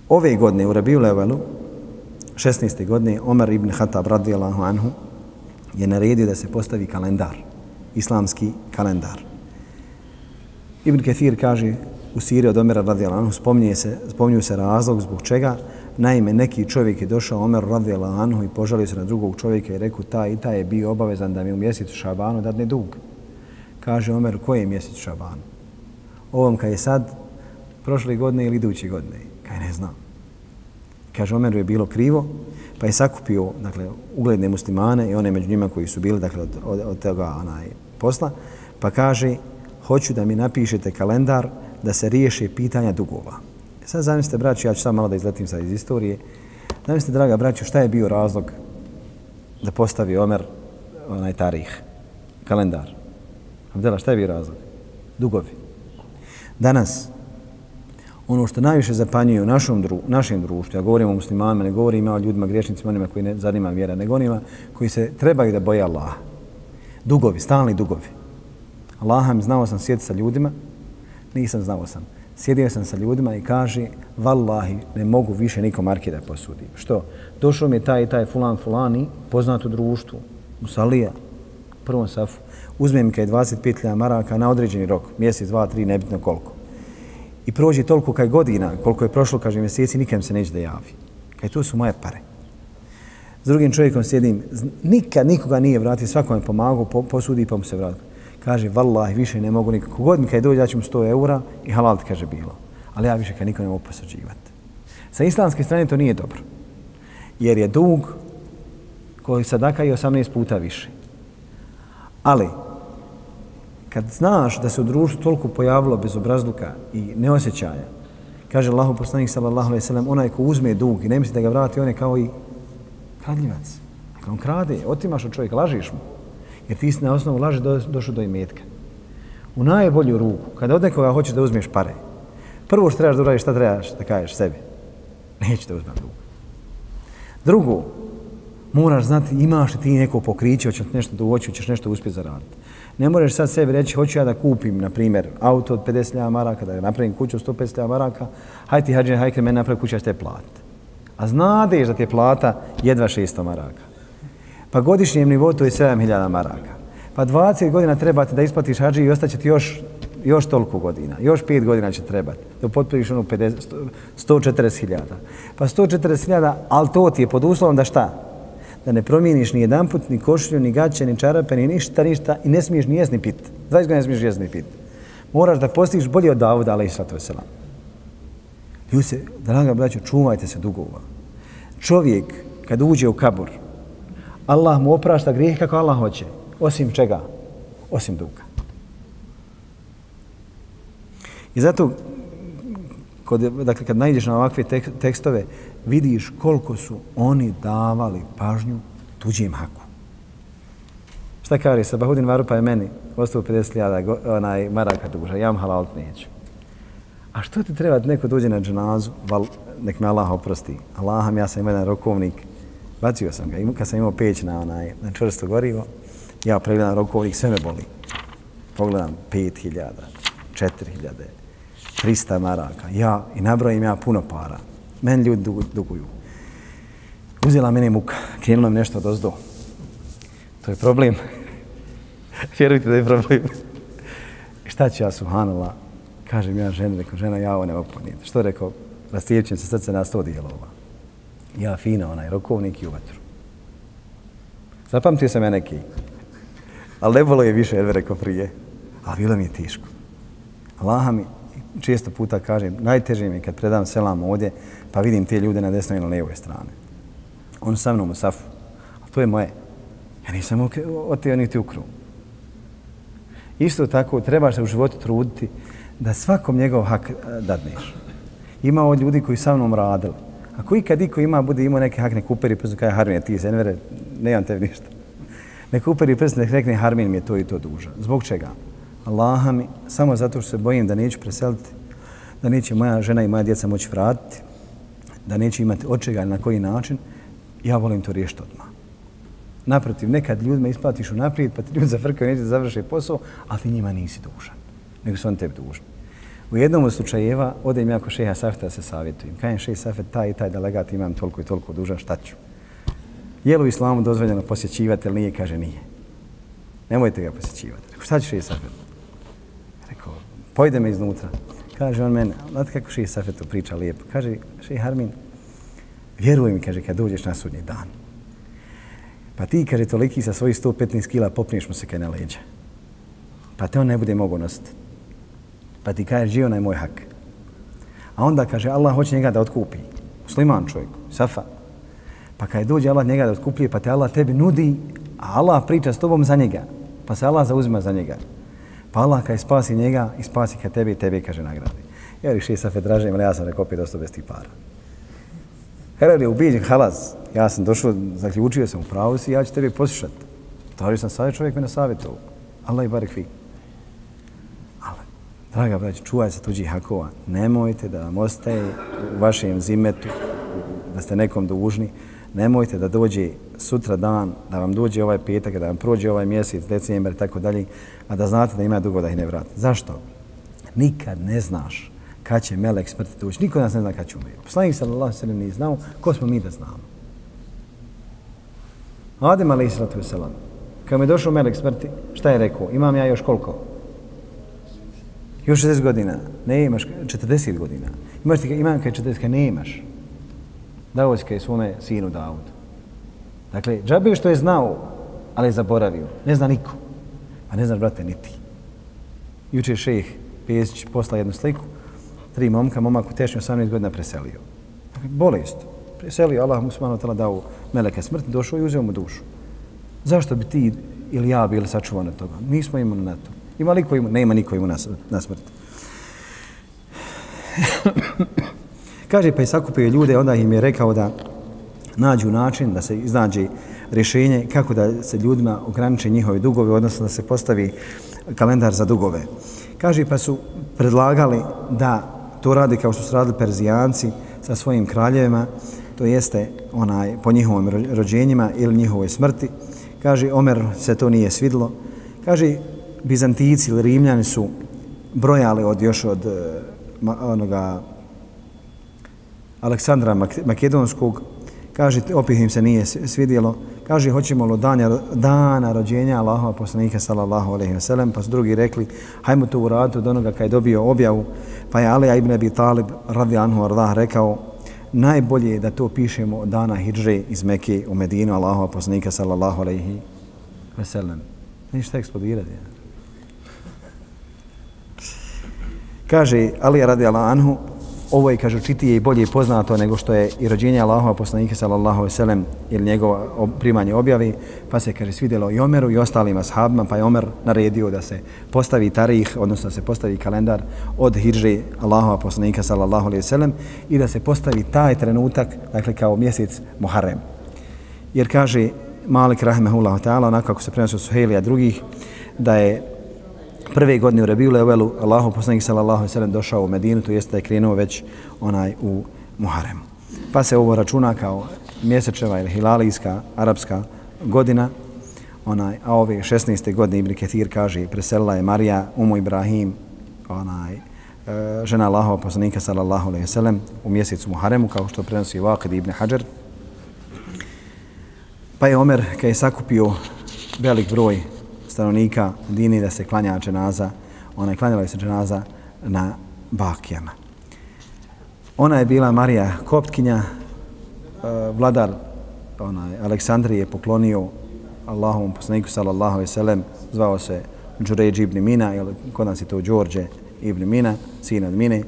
S2: Ove godine u Rabiju Levelu, 16. godine, Omar ibn Hatab radijallahu anhu je naredio da se postavi kalendar, islamski kalendar. Ibn Kathir kaže u Siriji od Omera radijallahu anhu, spominje se, spominju se razlog zbog čega Naime, neki čovjek je došao Omer radila Anhu i požalio se na drugog čovjeka i rekao ta i ta je bio obavezan da mi u mjesecu Šabanu dadne dug. Kaže Omer, koji je mjesec Šabanu? Ovom kad je sad, prošle godine ili iduće godine? Kaj ne znam. Kaže, Omeru je bilo krivo, pa je sakupio dakle, ugledne muslimane i one među njima koji su bili dakle, od, od, od toga onaj, posla, pa kaže, hoću da mi napišete kalendar da se riješe pitanja dugova. Sad zamislite, braću, ja ću samo malo da izletim sad iz istorije. Zamislite, draga braću, šta je bio razlog da postavi Omer onaj tarih, kalendar? Abdela, šta je bio razlog? Dugovi. Danas, ono što najviše zapanjuje u našom dru, našem društvu, ja govorim o muslimanima, ne govorim o ljudima, griješnicima, onima koji ne zanima vjera, nego onima koji se trebaju da boje Allaha. Dugovi, stalni dugovi. Allaha mi znao sam sjeti sa ljudima, nisam znao sam. Sjedio sam sa ljudima i kaže, vallahi, ne mogu više nikom marke da posudim. Što? Došao mi je taj i taj fulan fulani, poznat u društvu, Musalija, prvom safu, uzme mi kaj 25.000 maraka na određeni rok, mjesec, dva, tri, nebitno koliko. I prođe toliko kaj godina, koliko je prošlo, kaže mjeseci, nikad se neće da javi. Kaj to su moje pare. S drugim čovjekom sjedim, nikad nikoga nije vratio, svakome pomagao, posudi pa mu se vratio kaže, vallah, više ne mogu nikako. God mi kada dođe, ja ću mu 100 eura i halal ti kaže bilo. Ali ja više kada niko ne mogu posuđivati. Sa islamske strane to nije dobro. Jer je dug koji sadaka je 18 puta više. Ali, kad znaš da se u društvu toliko pojavilo bezobrazluka i neosjećaja, kaže Allahu poslanik sallallahu alejhi ve sellem onaj ko uzme dug i ne misli da ga vrati, on je kao i kradljivac. Dakle, on krade, otimaš od čovjeka, lažiš mu jer ti si na osnovu laže do, došao do imetka. U najbolju ruku, kada od nekoga hoćeš da uzmeš pare, prvo što trebaš da uradiš, šta trebaš da kažeš sebi? Neću da uzmem dug. Drugo, moraš znati imaš li ti neko pokriće, hoćeš nešto da uoči, hoćeš nešto uspjeti zaraditi. Ne možeš sad sebi reći, hoću ja da kupim, na primjer, auto od 50.000 maraka, da napravim kuću od 150.000 maraka, hajde ti, hađe, hajde, meni napravi kuća, što te plati. A znadeš da ti je plata jedva 600 maraka pa godišnjem nivou to je 7000 maraka. Pa 20 godina trebate da isplatiš hađi i ostaće ti još, još toliko godina. Još 5 godina će trebati da potpuniš ono 140.000. Pa 140.000, ali to ti je pod uslovom da šta? Da ne promijeniš ni jedan put, ni košlju, ni gaće, ni čarape, ni ništa, ništa i ne smiješ ni jesni pit. 20 godina ne smiješ jesni pit. Moraš da postiš bolje od Davuda, ali i svato selam. Ljudi se, draga braćo, čuvajte se dugova. Čovjek, kad uđe u kabor, Allah mu oprašta grijeh kako Allah hoće. Osim čega? Osim duga. I zato, kod, dakle, kad najdeš na ovakve tekstove, vidiš koliko su oni davali pažnju tuđim haku. Šta kaže, Sabahudin Varupa je meni ostao 50.000 onaj maraka duža, ja vam halal neću. A što ti treba neko dođe na dženazu, val, nek me Allah oprosti. Allaham, ja sam jedan rokovnik, Bacio sam ga. Kad sam imao peć na, onaj, na čvrsto gorivo, ja pregledam rokovnik, sve me boli. Pogledam 5000, 4000, 300 maraka. Ja, i nabrojim ja puno para. Meni ljudi duguju. Uzela mene muka, krenula mi nešto dozdo. To je problem. Vjerujte da je problem. Šta ću ja, subhanallah, kažem ja ženi, rekao, žena, ja ovo ne mogu ponijeti. Što rekao, rastijevćem se srce na sto dijelova ja fina onaj rokovnik i u vatru. Zapamtio sam ja neki. Ali lebalo je više, jer rekao prije. A bilo mi je tiško. Allaha mi često puta kažem, najteže mi je kad predam selam ovdje, pa vidim te ljude na desnoj ili lijevoj strane. On sa mnom u safu. A to je moje. Ja nisam otio niti ukru. Isto tako, trebaš se u životu truditi da svakom njegov hak eh, dadneš. Ima od ljudi koji sa mnom radili. Ako ikad iko ima, bude imao neke hakne kuperi, prst, kaže Harmin, ti se ne imam tebi ništa. Ne kuperi prst, nek rekne Harmin mi je to i to duža. Zbog čega? Allaha mi, samo zato što se bojim da neću preseliti, da neće moja žena i moja djeca moći vratiti, da neće imati od čega na koji način, ja volim to riješiti odmah. Naprotiv, nekad ljudima isplatiš u naprijed, pa ti ljudi zafrkaju, neće da završe posao, ali ti njima nisi dužan, nego su oni tebi dužni. U jednom od slučajeva odem ja kod šeha Safeta se savjetujem. Kajem šeha Safet, taj i taj delegat imam toliko i toliko dužan, šta ću? Je li u islamu dozvoljeno posjećivati ili nije? Kaže nije. Nemojte ga posjećivati. Rekao, šta ću šeha Safet? Rekao, pojde me iznutra. Kaže on mene, znate kako šeha Safet priča lijepo? Kaže, šeha Harmin, vjeruj mi, kaže, kad dođeš na sudnji dan. Pa ti, kaže, toliki sa svojih 115 kila popniješ mu se kaj na leđa. Pa te on ne bude mogo nositi pa ti kaže žio onaj moj hak. A onda kaže Allah hoće njega da otkupi. Musliman čovjek, safa. Pa kada dođe Allah njega da otkupi, pa te Allah tebi nudi, a Allah priča s tobom za njega. Pa se Allah zauzima za njega. Pa Allah kada spasi njega i spasi ka tebi i tebi kaže nagradi. Ja rekao, safe dražim, ali ja sam rekao, opet ostao bez tih para. Herer je ubijen, halaz. Ja sam došao, zaključio sam u pravu si, ja ću tebi poslušati. Tražio sam savjet, čovjek me na savjetu. Allah i barek vi. Draga braći, čuvaj se tuđih hakova. Nemojte da vam ostaje u vašem zimetu, da ste nekom dužni. Nemojte da dođe sutra dan, da vam dođe ovaj petak, da vam prođe ovaj mjesec, decembar i tako dalje, a da znate da ima dugo da ih ne vrati. Zašto? Nikad ne znaš kad će melek smrti doći. Niko nas ne zna kad će umriti. Poslanik sallallahu sallam nije znao, ko smo mi da znamo? Adem alaih sallatu wasalam, kad mi je došao melek smrti, šta je rekao? Imam ja još koliko? Još 60 godina. Ne imaš 40 godina. Imaš ti, imam kaj 40, kaj ne imaš. Dao si kaj svome sinu Davudu. Dakle, džabe što je znao, ali je zaboravio. Ne zna niko. Pa ne znaš, brate, niti. Juče šejih Pezić poslao jednu sliku, tri momka, momak u tešnju 18 godina preselio. Dakle, bolest. Preselio, Allah mu smano tala dao meleke smrti, došao i uzeo mu dušu. Zašto bi ti ili ja bili sačuvani od toga? Nismo imali na to. Ima li ko ima? Nema niko ima na, smrt. Kaže, pa je sakupio ljude, onda im je rekao da nađu način da se iznađe rješenje kako da se ljudima ograniče njihove dugove, odnosno da se postavi kalendar za dugove. Kaže, pa su predlagali da to radi kao što su radili Perzijanci sa svojim kraljevima, to jeste onaj po njihovim rođenjima ili njihovoj smrti. Kaže, Omer se to nije svidlo. Kaže, Bizantijici ili Rimljani su brojali od još od eh, onoga Aleksandra Makedonskog. Kaže, opet im se nije svidjelo. Kaže, hoćemo lo dana, dana rođenja Allahova poslanika sallallahu alaihi wasallam, pa su drugi rekli, hajmo to uraditi od onoga kad je dobio objavu, pa je Ali ibn Abi Talib radi anhu ardah rekao, najbolje je da to pišemo od dana hijđre iz Mekke u Medinu Allahova poslanika sallallahu alaihi wasallam. Ništa eksplodirati. Ja. Kaže Ali radi anhu, ovo je, kaže, čitije i bolje poznato nego što je i rođenje Allahova poslanika sallallahu alejhi ve sellem ili njegovo primanje objavi, pa se kaže svidjelo i Omeru i ostalim ashabima, pa je Omer naredio da se postavi tarih, odnosno da se postavi kalendar od hidže Allahova poslanika sallallahu alejhi ve sellem i da se postavi taj trenutak, dakle kao mjesec Muharrem. Jer kaže Malik rahimehullah ta'ala, onako kako se prenosi od Suhejlija drugih, da je prve godine u Rebiju Levelu, Allahu poslanik sallallahu alejhi ve sellem došao u Medinu, to jeste da je krenuo već onaj u Muharrem. Pa se ovo računa kao mjesečeva ili hilalijska arapska godina, onaj, a ove 16. godine Ibn Ketir kaže preselila je Marija, Umu Ibrahim, onaj, e, žena Allahova poslanika sallallahu alejhi ve sellem u mjesecu Muharremu, kao što prenosi Waqid ibn Hajar. Pa je Omer, kad je sakupio velik broj stanovnika Dini da se klanja dženaza, ona je klanjala se dženaza na bakijama. Ona je bila Marija Koptkinja, e, vladar onaj, Aleksandrije je poklonio Allahovom poslaniku sallallahu alaihi sallam, zvao se Đuređ ibn Mina, ili kod nas je to Đorđe ibn Mina, sin od Mine.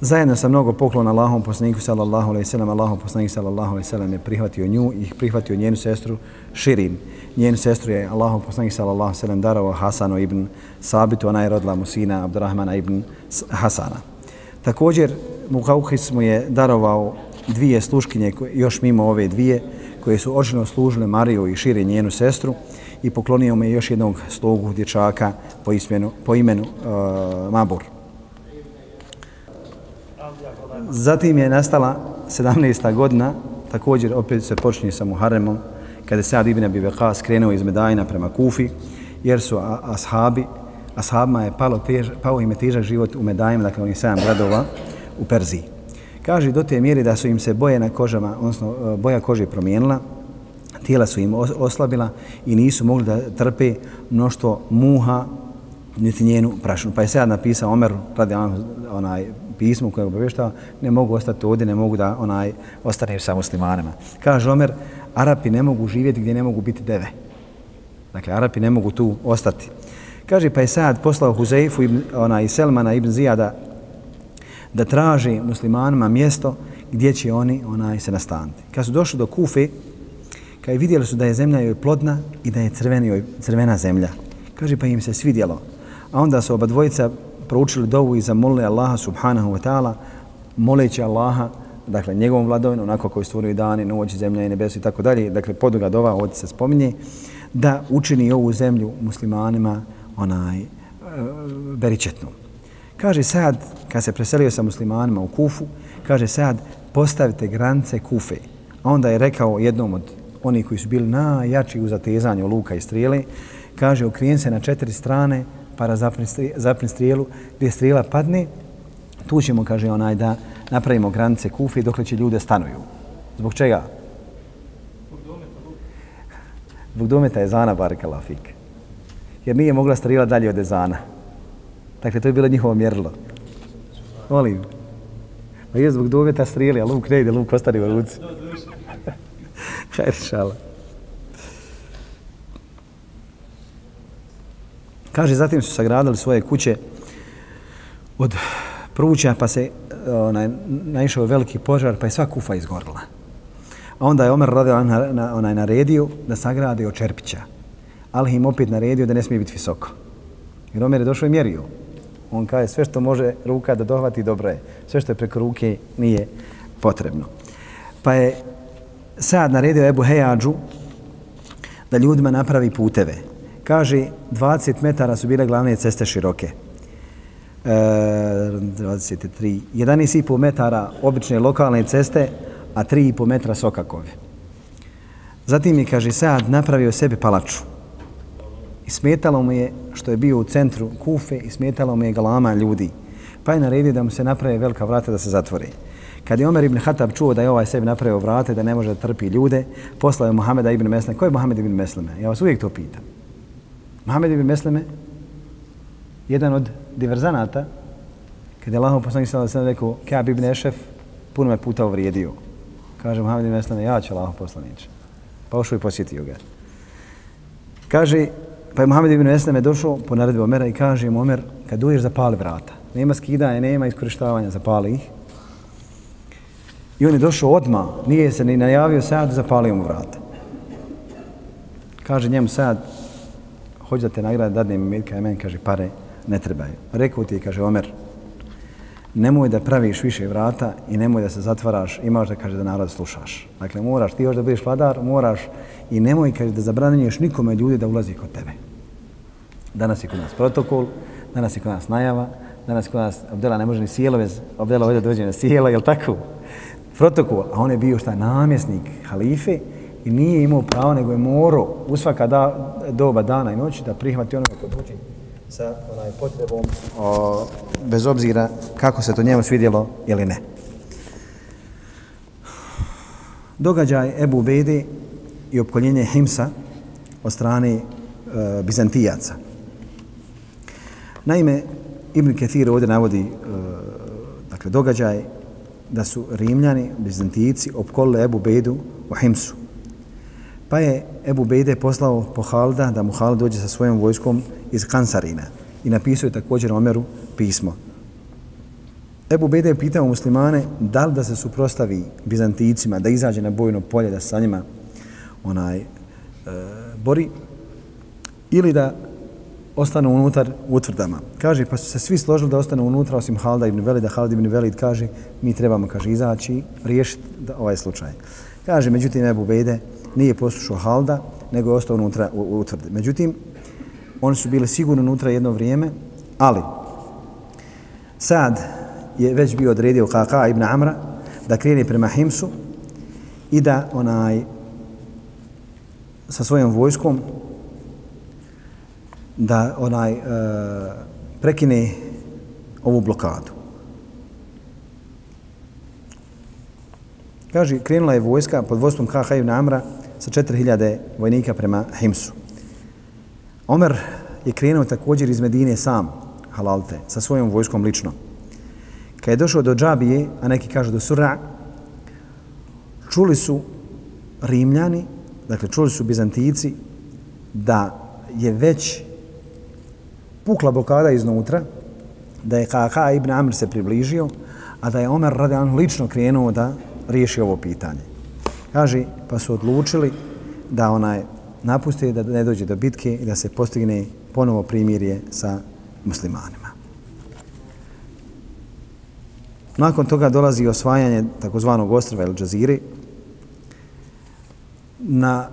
S2: Zajedno sa mnogo poklona Allahom poslaniku sallallahu alaihi sallam, Allahom poslaniku sallallahu alaihi sallam je prihvatio nju i prihvatio njenu sestru Širin. Njenu sestru je Allahom poslaniku sallallahu alaihi sallam darovao Hasanu ibn Sabitu, ona je rodila mu sina Abdurrahmana ibn Hasana. Također, Mukauhis mu je darovao dvije sluškinje, još mimo ove dvije, koje su očino služile Mariju i Širin njenu sestru i poklonio mu je još jednog slogu dječaka po, ismenu, po imenu uh, Mabur. Zatim je nastala 17. godina, također opet se počinje sa Muharremom, kada se Sad ibn Abi Beqas krenuo iz Medajna prema Kufi, jer su ashabi, ashabima je palo tež, pao im je težak život u Medajima, dakle onih 7 gradova u Perziji. Kaže do te mjeri da su im se boje na kožama, odnosno e, boja kože promijenila, tijela su im oslabila i nisu mogli da trpe mnoštvo muha niti njenu prašnu. Pa je sad napisao Omer, radi onaj pismu koje obavještava, ne mogu ostati ovdje, ne mogu da onaj ostane sa muslimanima. Kaže Omer, Arapi ne mogu živjeti gdje ne mogu biti deve. Dakle, Arapi ne mogu tu ostati. Kaže, pa je sad poslao Huzeifu ibn, onaj, Selmana ibn Zijada da traži muslimanima mjesto gdje će oni onaj se nastaniti. Kad su došli do Kufe, kad je vidjeli su da je zemlja joj plodna i da je crveni, crvena zemlja. Kaže, pa im se svidjelo. A onda su oba dvojica proučili dovu i zamolili Allaha subhanahu wa ta'ala, moleći Allaha, dakle, njegovom vladovinu, onako koji stvorio i dani, noć, zemlja i nebesu i tako dalje, dakle, poduga dova ovdje se spominje, da učini ovu zemlju muslimanima onaj, e. Kaže sad, kad se preselio sa muslimanima u Kufu, kaže sad, postavite granice Kufe. A onda je rekao jednom od onih koji su bili najjači u zatezanju luka i strijele, kaže, okrijen se na četiri strane, para zapni strijelu, gdje strijela padne, tu ćemo, kaže onaj, da napravimo granice Kufe dok će ljude stanuju. Zbog čega? Zbog dometa je zana barka lafik. Jer nije mogla strijela dalje od ezana. Dakle, to je bilo njihovo mjerilo. Molim. Pa je zbog dometa strijeli, a luk ne ide, luk ostane u ruci. Hajde, šala. Kaže, zatim su sagradili svoje kuće od pruća, pa se onaj, naišao veliki požar, pa je sva kufa izgorila. A onda je Omer radio na, na, onaj naredio da sagrade od čerpića. Ali im opet naredio da ne smije biti visoko. Jer Omer je došao i mjerio. On kaže sve što može ruka da dohvati dobro je. Sve što je preko ruke nije potrebno. Pa je sad naredio Ebu Hejađu da ljudima napravi puteve. Kaže, 20 metara su bile glavne ceste široke. E, 23. 11,5 metara obične lokalne ceste, a 3,5 metra sokakove. Zatim je, kaže, sad napravio sebi palaču. I smetalo mu je što je bio u centru Kufe i smetalo mu je galama ljudi. Pa je naredio da mu se naprave velika vrata da se zatvore. Kad je Omer ibn Hatab čuo da je ovaj sebi napravio vrate, da ne može da trpi ljude, poslao je Muhameda ibn Mesleme. Ko je Muhammed ibn Mesleme? Ja vas uvijek to pitam. Mohamed ibn Mesleme, jedan od diverzanata, kada je Allahom poslanik sallallahu alejhi ve rekao Ka'b ibn Ešef puno me puta uvrijedio. Kaže Mohamed ibn Mesleme, ja ću Allahom poslanić. Pa ušao i posjetio ga. Kaže, pa je Mohamed ibn Mesleme došao po naredbi Omera i kaže mu Omer, kad uješ zapali vrata. Nema skidanja, nema iskorištavanja, zapali ih. I on je došao odma, nije se ni najavio sad, zapalio mu vrata. Kaže njemu sad, hoće da te nagrade, dadne mi mirka, meni kaže, pare ne trebaju. Rekao ti je, kaže Omer, nemoj da praviš više vrata i nemoj da se zatvaraš imaš da kaže da narod slušaš. Dakle, moraš, ti još da budeš vladar, moraš i nemoj kaže da zabranjuješ nikome ljudi da ulazi kod tebe. Danas je kod nas protokol, danas je kod nas najava, danas je kod nas, Abdela ne može ni sjelovez, Abdela ovdje dođe na sjelo, jel tako? Protokol, a on je bio šta namjesnik halife i nije imao pravo, nego je morao u svaka da, doba dana i noći da prihvati ono ko dođe sa onaj potrebom, o, bez obzira kako se to njemu svidjelo ili ne. Događaj Ebu Bedi i opkoljenje Himsa od strane e, Bizantijaca. Naime, Ibn Kathir ovdje navodi e, dakle, događaj da su Rimljani, Bizantijci, opkolili Ebu Bedu u Himsu. Pa je Ebu Bejde poslao po Halda da mu Halid dođe sa svojom vojskom iz Kansarina i napisao je također Omeru pismo. Ebu Bejde je pitao muslimane da li da se suprostavi Bizanticima, da izađe na bojno polje, da sa njima onaj, e, bori, ili da ostanu unutar utvrdama. Kaže, pa su se svi složili da ostanu unutra, osim Halda ibn Velid, da Halid ibn Velid kaže, mi trebamo, kaže, izaći, riješiti ovaj slučaj. Kaže, međutim, Ebu Bejde, nije poslušao Halda, nego je ostao unutra u, u utvrde. Međutim, oni su bili sigurno unutra jedno vrijeme, ali sad je već bio odredio Kaka ibn Amra da krene prema Himsu i da onaj sa svojom vojskom da onaj e, prekine ovu blokadu. Kaže, krenula je vojska pod vodstvom Kaka ibn Amra sa 4000 vojnika prema Himsu. Omer je krenuo također iz Medine sam, Halalte, sa svojom vojskom lično. Kad je došao do Džabije, a neki kažu do Sura, čuli su Rimljani, dakle čuli su Bizantijci, da je već pukla blokada iznutra, da je Kaka ibn Amr se približio, a da je Omer radijan lično krenuo da riješi ovo pitanje. Kaže, pa su odlučili da onaj napusti, da ne dođe do bitke i da se postigne ponovo primirje sa muslimanima. Nakon toga dolazi osvajanje takozvanog ostrva El Džaziri. Na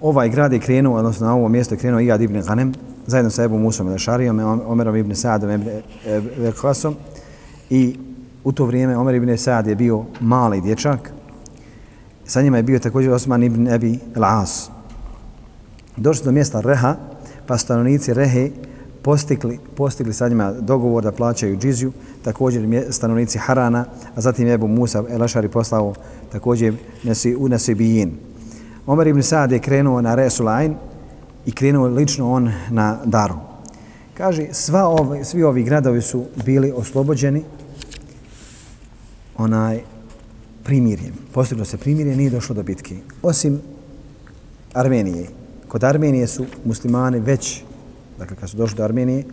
S2: ovaj grad je krenuo, odnosno na ovo mjesto je krenuo Iyad ibn Ghanem, zajedno sa Ebu Musom Elešarijom, Omerom ibn Saadom ibn Vekhasom. I u to vrijeme Omer ibn Saad je bio mali dječak. Sa njima je bio također Osman ibn Ebi Al-As. Došli do mjesta Reha, pa stanovnici Rehe postigli, postigli sa njima dogovor da plaćaju džiziju, također stanovnici Harana, a zatim je Ebu Musa Elašari poslao također u Nasibijin. Omer ibn Saad je krenuo na Resulain i krenuo lično on na Daru. Kaže, sva ovi, svi ovi gradovi su bili oslobođeni onaj primirjem. Postiglo se primirje, nije došlo do bitke. Osim Armenije. Kod Armenije su muslimani već dakle kad su došli do Armenije,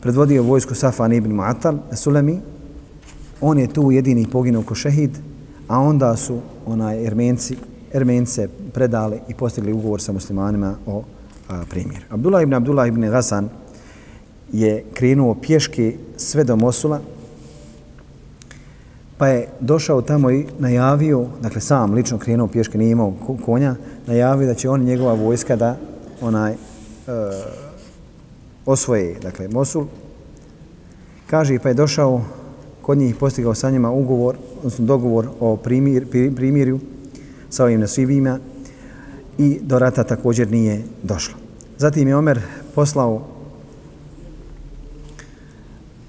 S2: predvodio vojsku Safan ibn Mu'atal, Sulemi, on je tu jedini poginuo ko šehid, a onda su onaj Ermenci, Ermence predali i postigli ugovor sa muslimanima o a, primjer. Abdullah ibn Abdullah ibn Hasan je krenuo pješke sve do Mosula, pa je došao tamo i najavio, dakle sam lično krenuo pješke, nije imao konja, najavio da će on njegova vojska da onaj uh, osvoje, dakle, Mosul, kaže pa je došao kod njih postigao sa njima ugovor, odnosno dogovor o primir, primirju sa ovim nasivima i do rata također nije došlo. Zatim je Omer poslao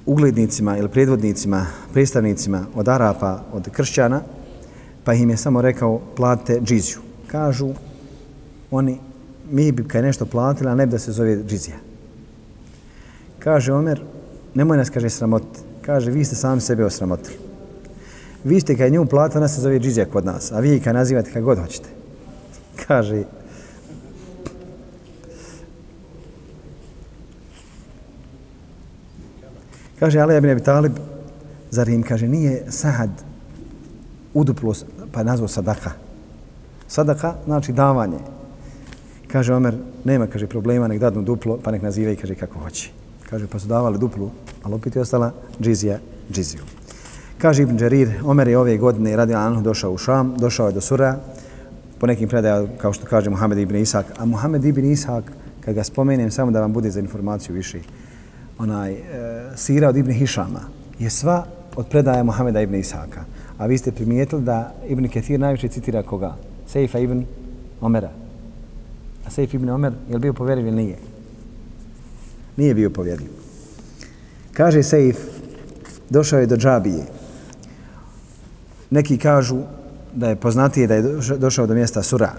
S2: uglednicima ili predvodnicima, predstavnicima od Arapa, od kršćana, pa im je samo rekao platite džiziju. Kažu oni, mi bi kaj nešto platili, a ne bi da se zove džizija. Kaže Omer, nemoj nas, kaže, sramot. Kaže, vi ste sami sebe osramotili. Vi ste kaj nju platili, ona se zove džizija kod nas, a vi kaj nazivate kaj god hoćete. Kaže, Kaže, Ali ibn Abi Talib, zar im, kaže, nije sahad uduplo, pa je nazvao sadaka. Sadaka znači davanje. Kaže Omer, nema, kaže, problema, nek dadnu duplo, pa nek nazive i kaže kako hoće. Kaže, pa su davali duplu, ali opet je ostala džizija, džiziju. Kaže Ibn Đarir, Omer je ove godine radi Anhu došao u Šam, došao je do Sura, po nekim predaja, kao što kaže Muhammed Ibn Isak, a Muhammed Ibn Isak, kad ga spomenem, samo da vam bude za informaciju više, onaj, e, sira od Ibn Hišama je sva od predaja Mohameda Ibn Isaka. A vi ste primijetili da Ibn Ketir najviše citira koga? Sejfa Ibn Omera. A Sejf Ibn Omer, je li bio povjerljiv ili nije? nije bio povjerljiv. Kaže Sejf, došao je do džabije. Neki kažu da je poznatije da je došao do mjesta Sura.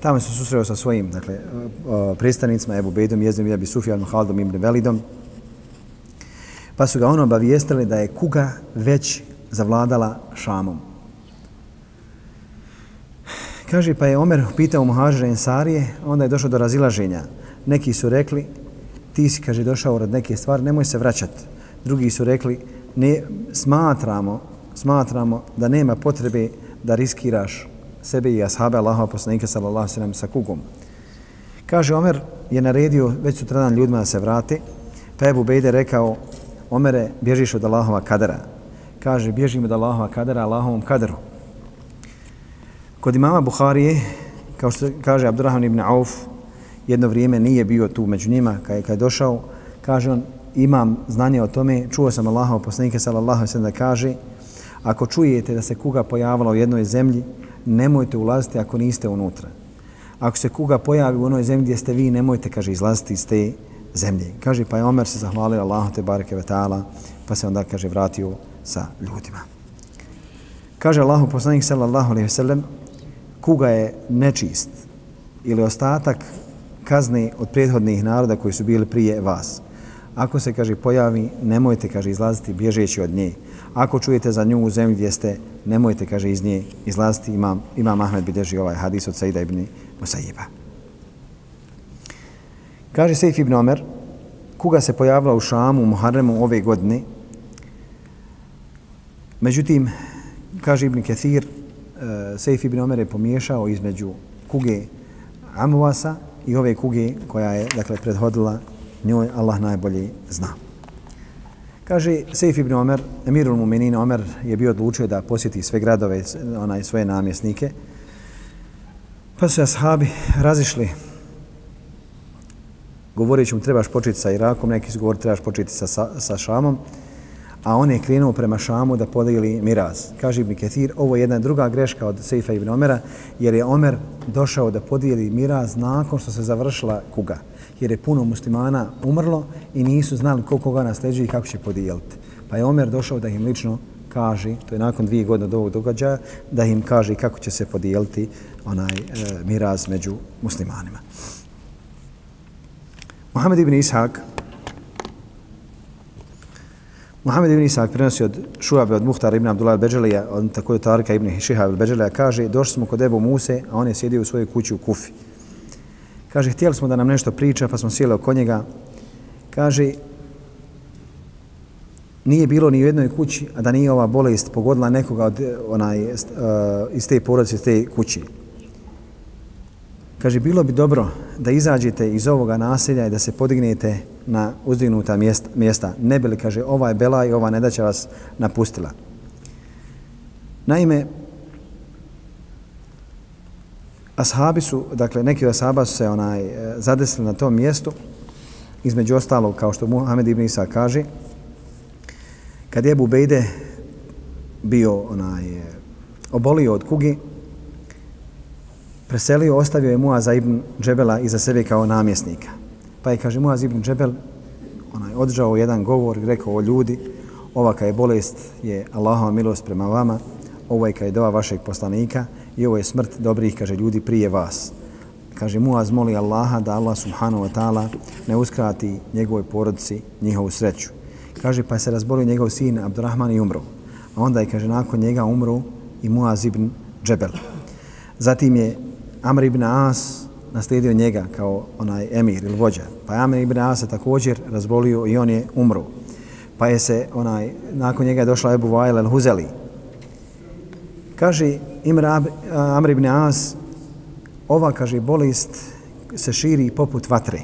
S2: Tamo se susreo sa svojim dakle, predstavnicima Ebu Bejdom, Jezdom Jebi Sufjan, Sufjanom, Haldom ibn Velidom. Pa su ga ono obavijestili da je kuga već zavladala Šamom. Kaže, pa je Omer pitao muhađira Ensarije, onda je došao do razilaženja. Neki su rekli, ti si, kaže, došao rad neke stvari, nemoj se vraćati. Drugi su rekli, ne, smatramo, smatramo da nema potrebe da riskiraš sebe i ashabe Allahova poslanika sallallahu sallam sa kugom. Kaže, Omer je naredio već sutradan ljudima da se vrate, pa je Bubejde rekao, Omere, bježiš od Allahova kadera. Kaže, bježim od Allahova kadera, Allahovom kaderu. Kod imama Buharije, kao što kaže Abdurrahman ibn Auf, jedno vrijeme nije bio tu među njima, kad je, kad je došao, kaže on, imam znanje o tome, čuo sam Allaha poslanike sallallahu sallam da kaže, ako čujete da se kuga pojavila u jednoj zemlji, nemojte ulaziti ako niste unutra. Ako se kuga pojavi u onoj zemlji gdje ste vi, nemojte, kaže, izlaziti iz te zemlje. Kaže, pa je Omer se zahvalio Allahu te bareke vetala, pa se onda, kaže, vratio sa ljudima. Kaže Allahu poslanik sallallahu alejhi ve sellem, kuga je nečist ili ostatak kazni od prethodnih naroda koji su bili prije vas. Ako se, kaže, pojavi, nemojte, kaže, izlaziti bježeći od nje. Ako čujete za nju u zemlji gdje ste, nemojte, kaže, iz nje izlaziti. Imam, imam Ahmed bilježi ovaj hadis od Saida ibn Musaiba. Kaže Sejf ibn Omer, kuga se pojavila u Šamu, u Muharremu ove godine. Međutim, kaže Ibn Kathir, e, Sejf ibn Omer je pomiješao između kuge Amuasa i ove kuge koja je dakle prethodila njoj Allah najbolje zna. Kaže Sejf ibn Omer, Emirul Muminin Omer je bio odlučio da posjeti sve gradove, onaj svoje namjesnike. Pa su ashabi razišli govoreći mu trebaš početi sa Irakom, neki su govorili trebaš početi sa, sa, sa Šamom, a on je krenuo prema Šamu da podijeli miraz. Kaže Ibn Ketir, ovo je jedna druga greška od Sejfa ibn Omera, jer je Omer došao da podijeli miraz nakon što se završila kuga. Jer je puno muslimana umrlo i nisu znali ko koga nasleđuje i kako će podijeliti. Pa je Omer došao da im lično kaže, to je nakon dvije godine od ovog događaja, da im kaže kako će se podijeliti onaj e, miraz među muslimanima. Muhammed ibn Ishaq Muhammed ibn Ishak prenosi od Šuabe, od Muhtara ibn Abdullah al-Beđelija, od također Tarika ibn Šihab al-Beđelija, kaže, došli smo kod Ebu Muse, a on je sjedio u svojoj kući u Kufi. Kaže, htjeli smo da nam nešto priča, pa smo sjeli oko njega. Kaže, nije bilo ni u jednoj kući, a da nije ova bolest pogodila nekoga od onaj, e, iz te porodice, iz te kući. Kaže, bilo bi dobro da izađete iz ovoga naselja i da se podignete na uzdignuta mjesta. Ne bi li, kaže, ova je bela i ova nedaća vas napustila. Naime, ashabi su, dakle, neki od ashaba su se onaj, e, zadesili na tom mjestu, između ostalog, kao što Muhammed ibn Isa kaže, kad je Bubejde bio onaj, e, obolio od kugi, preselio, ostavio je Muaza ibn Džebela iza sebe kao namjesnika. Pa je, kaže, Muaz ibn Džebel onaj, odžao jedan govor rekao o ljudi, ovaka je bolest je Allahova milost prema vama, ovaj ovo je kaj dova vašeg poslanika i ovo je smrt dobrih, kaže, ljudi prije vas. Kaže, Muaz moli Allaha da Allah subhanahu wa ta'ala ne uskrati njegovoj porodici njihovu sreću. Kaže, pa se razbolio njegov sin Abdurrahman i umro. A onda je, kaže, nakon njega umro i Muaz ibn Džebel. Zatim je Amr ibn As naslijedio njega kao onaj emir ili vođa. Pa je Amr ibn As također razbolio i on je umro. Pa je se onaj, nakon njega je došla Ebu Vajl el Huzeli. Kaže Imr Amr ibn As, ova, kaže, bolest se širi poput vatre.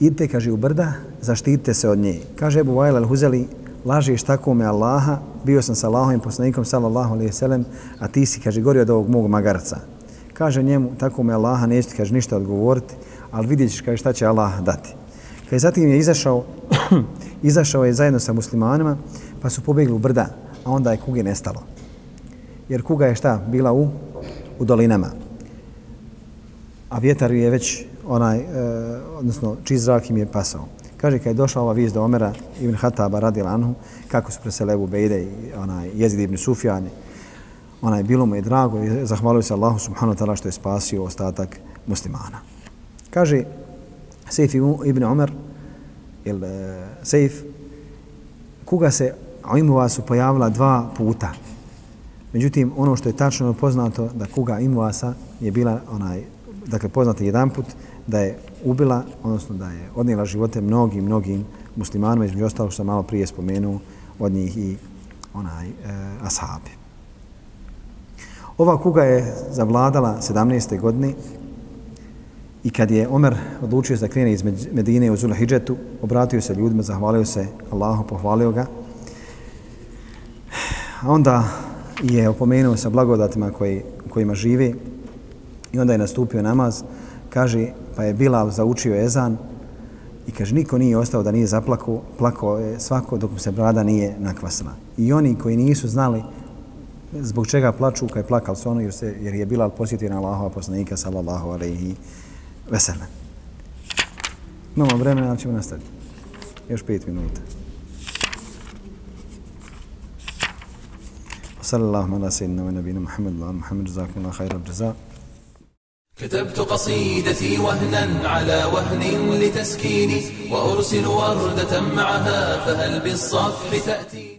S2: Idite, kaže, u brda, zaštitite se od nje. Kaže Ebu Vajl el Huzeli, lažeš tako me Allaha, bio sam sa Allahom i poslanikom, sallallahu alaihi sallam, a ti si, kaže, gori od ovog mog magarca kaže njemu, tako me Allaha neće ti kaže ništa odgovoriti, ali vidjet ćeš kaže, šta će Allah dati. Kaže, zatim je izašao, izašao je zajedno sa muslimanima, pa su pobjegli u brda, a onda je kuge nestalo. Jer kuga je šta? Bila u, u dolinama. A vjetar je već onaj, e, odnosno čiji zrak im je pasao. Kaže, kad je došla ova vijest do Omera ibn Hataba radi Lanhu, kako su presele Ebu Bejde i onaj, Jezid ibn Sufjani, ona je bilo mu je drago i zahvalio se Allahu subhanahu wa ta'ala što je spasio ostatak muslimana. Kaže Sejf ibn Umar, jel, Seif, Sejf, kuga se Imova su pojavila dva puta. Međutim, ono što je tačno poznato da kuga Imovasa je bila onaj, dakle poznata jedan put, da je ubila, odnosno da je odnijela živote mnogim, mnogim muslimanima, između ostalog što sam malo prije spomenuo od njih i onaj e, ashabi. Ova kuga je zavladala 17. godine i kad je Omer odlučio da krene iz Medine u Zulahidžetu, obratio se ljudima, zahvalio se Allahu, pohvalio ga. A onda je opomenuo sa blagodatima koji, kojima živi i onda je nastupio namaz. Kaže, pa je Bilal zaučio ezan i kaže, niko nije ostao da nije zaplako, plakao je svako dok mu se brada nije nakvasila. I oni koji nisu znali zbog čega plaču kad je plakal se ono jer, se, jer je Bilal posjetio na Allahova poslanika sallallahu alaihi veselem. Imamo vremena, ali ćemo nastaviti. Još pet minuta. وصلى الله على سيدنا ونبينا محمد وعلى محمد جزاكم الله خير الجزاء
S1: كتبت قصيدتي وهنا على وهن لتسكيني وأرسل وردة معها فهل بالصفح تأتي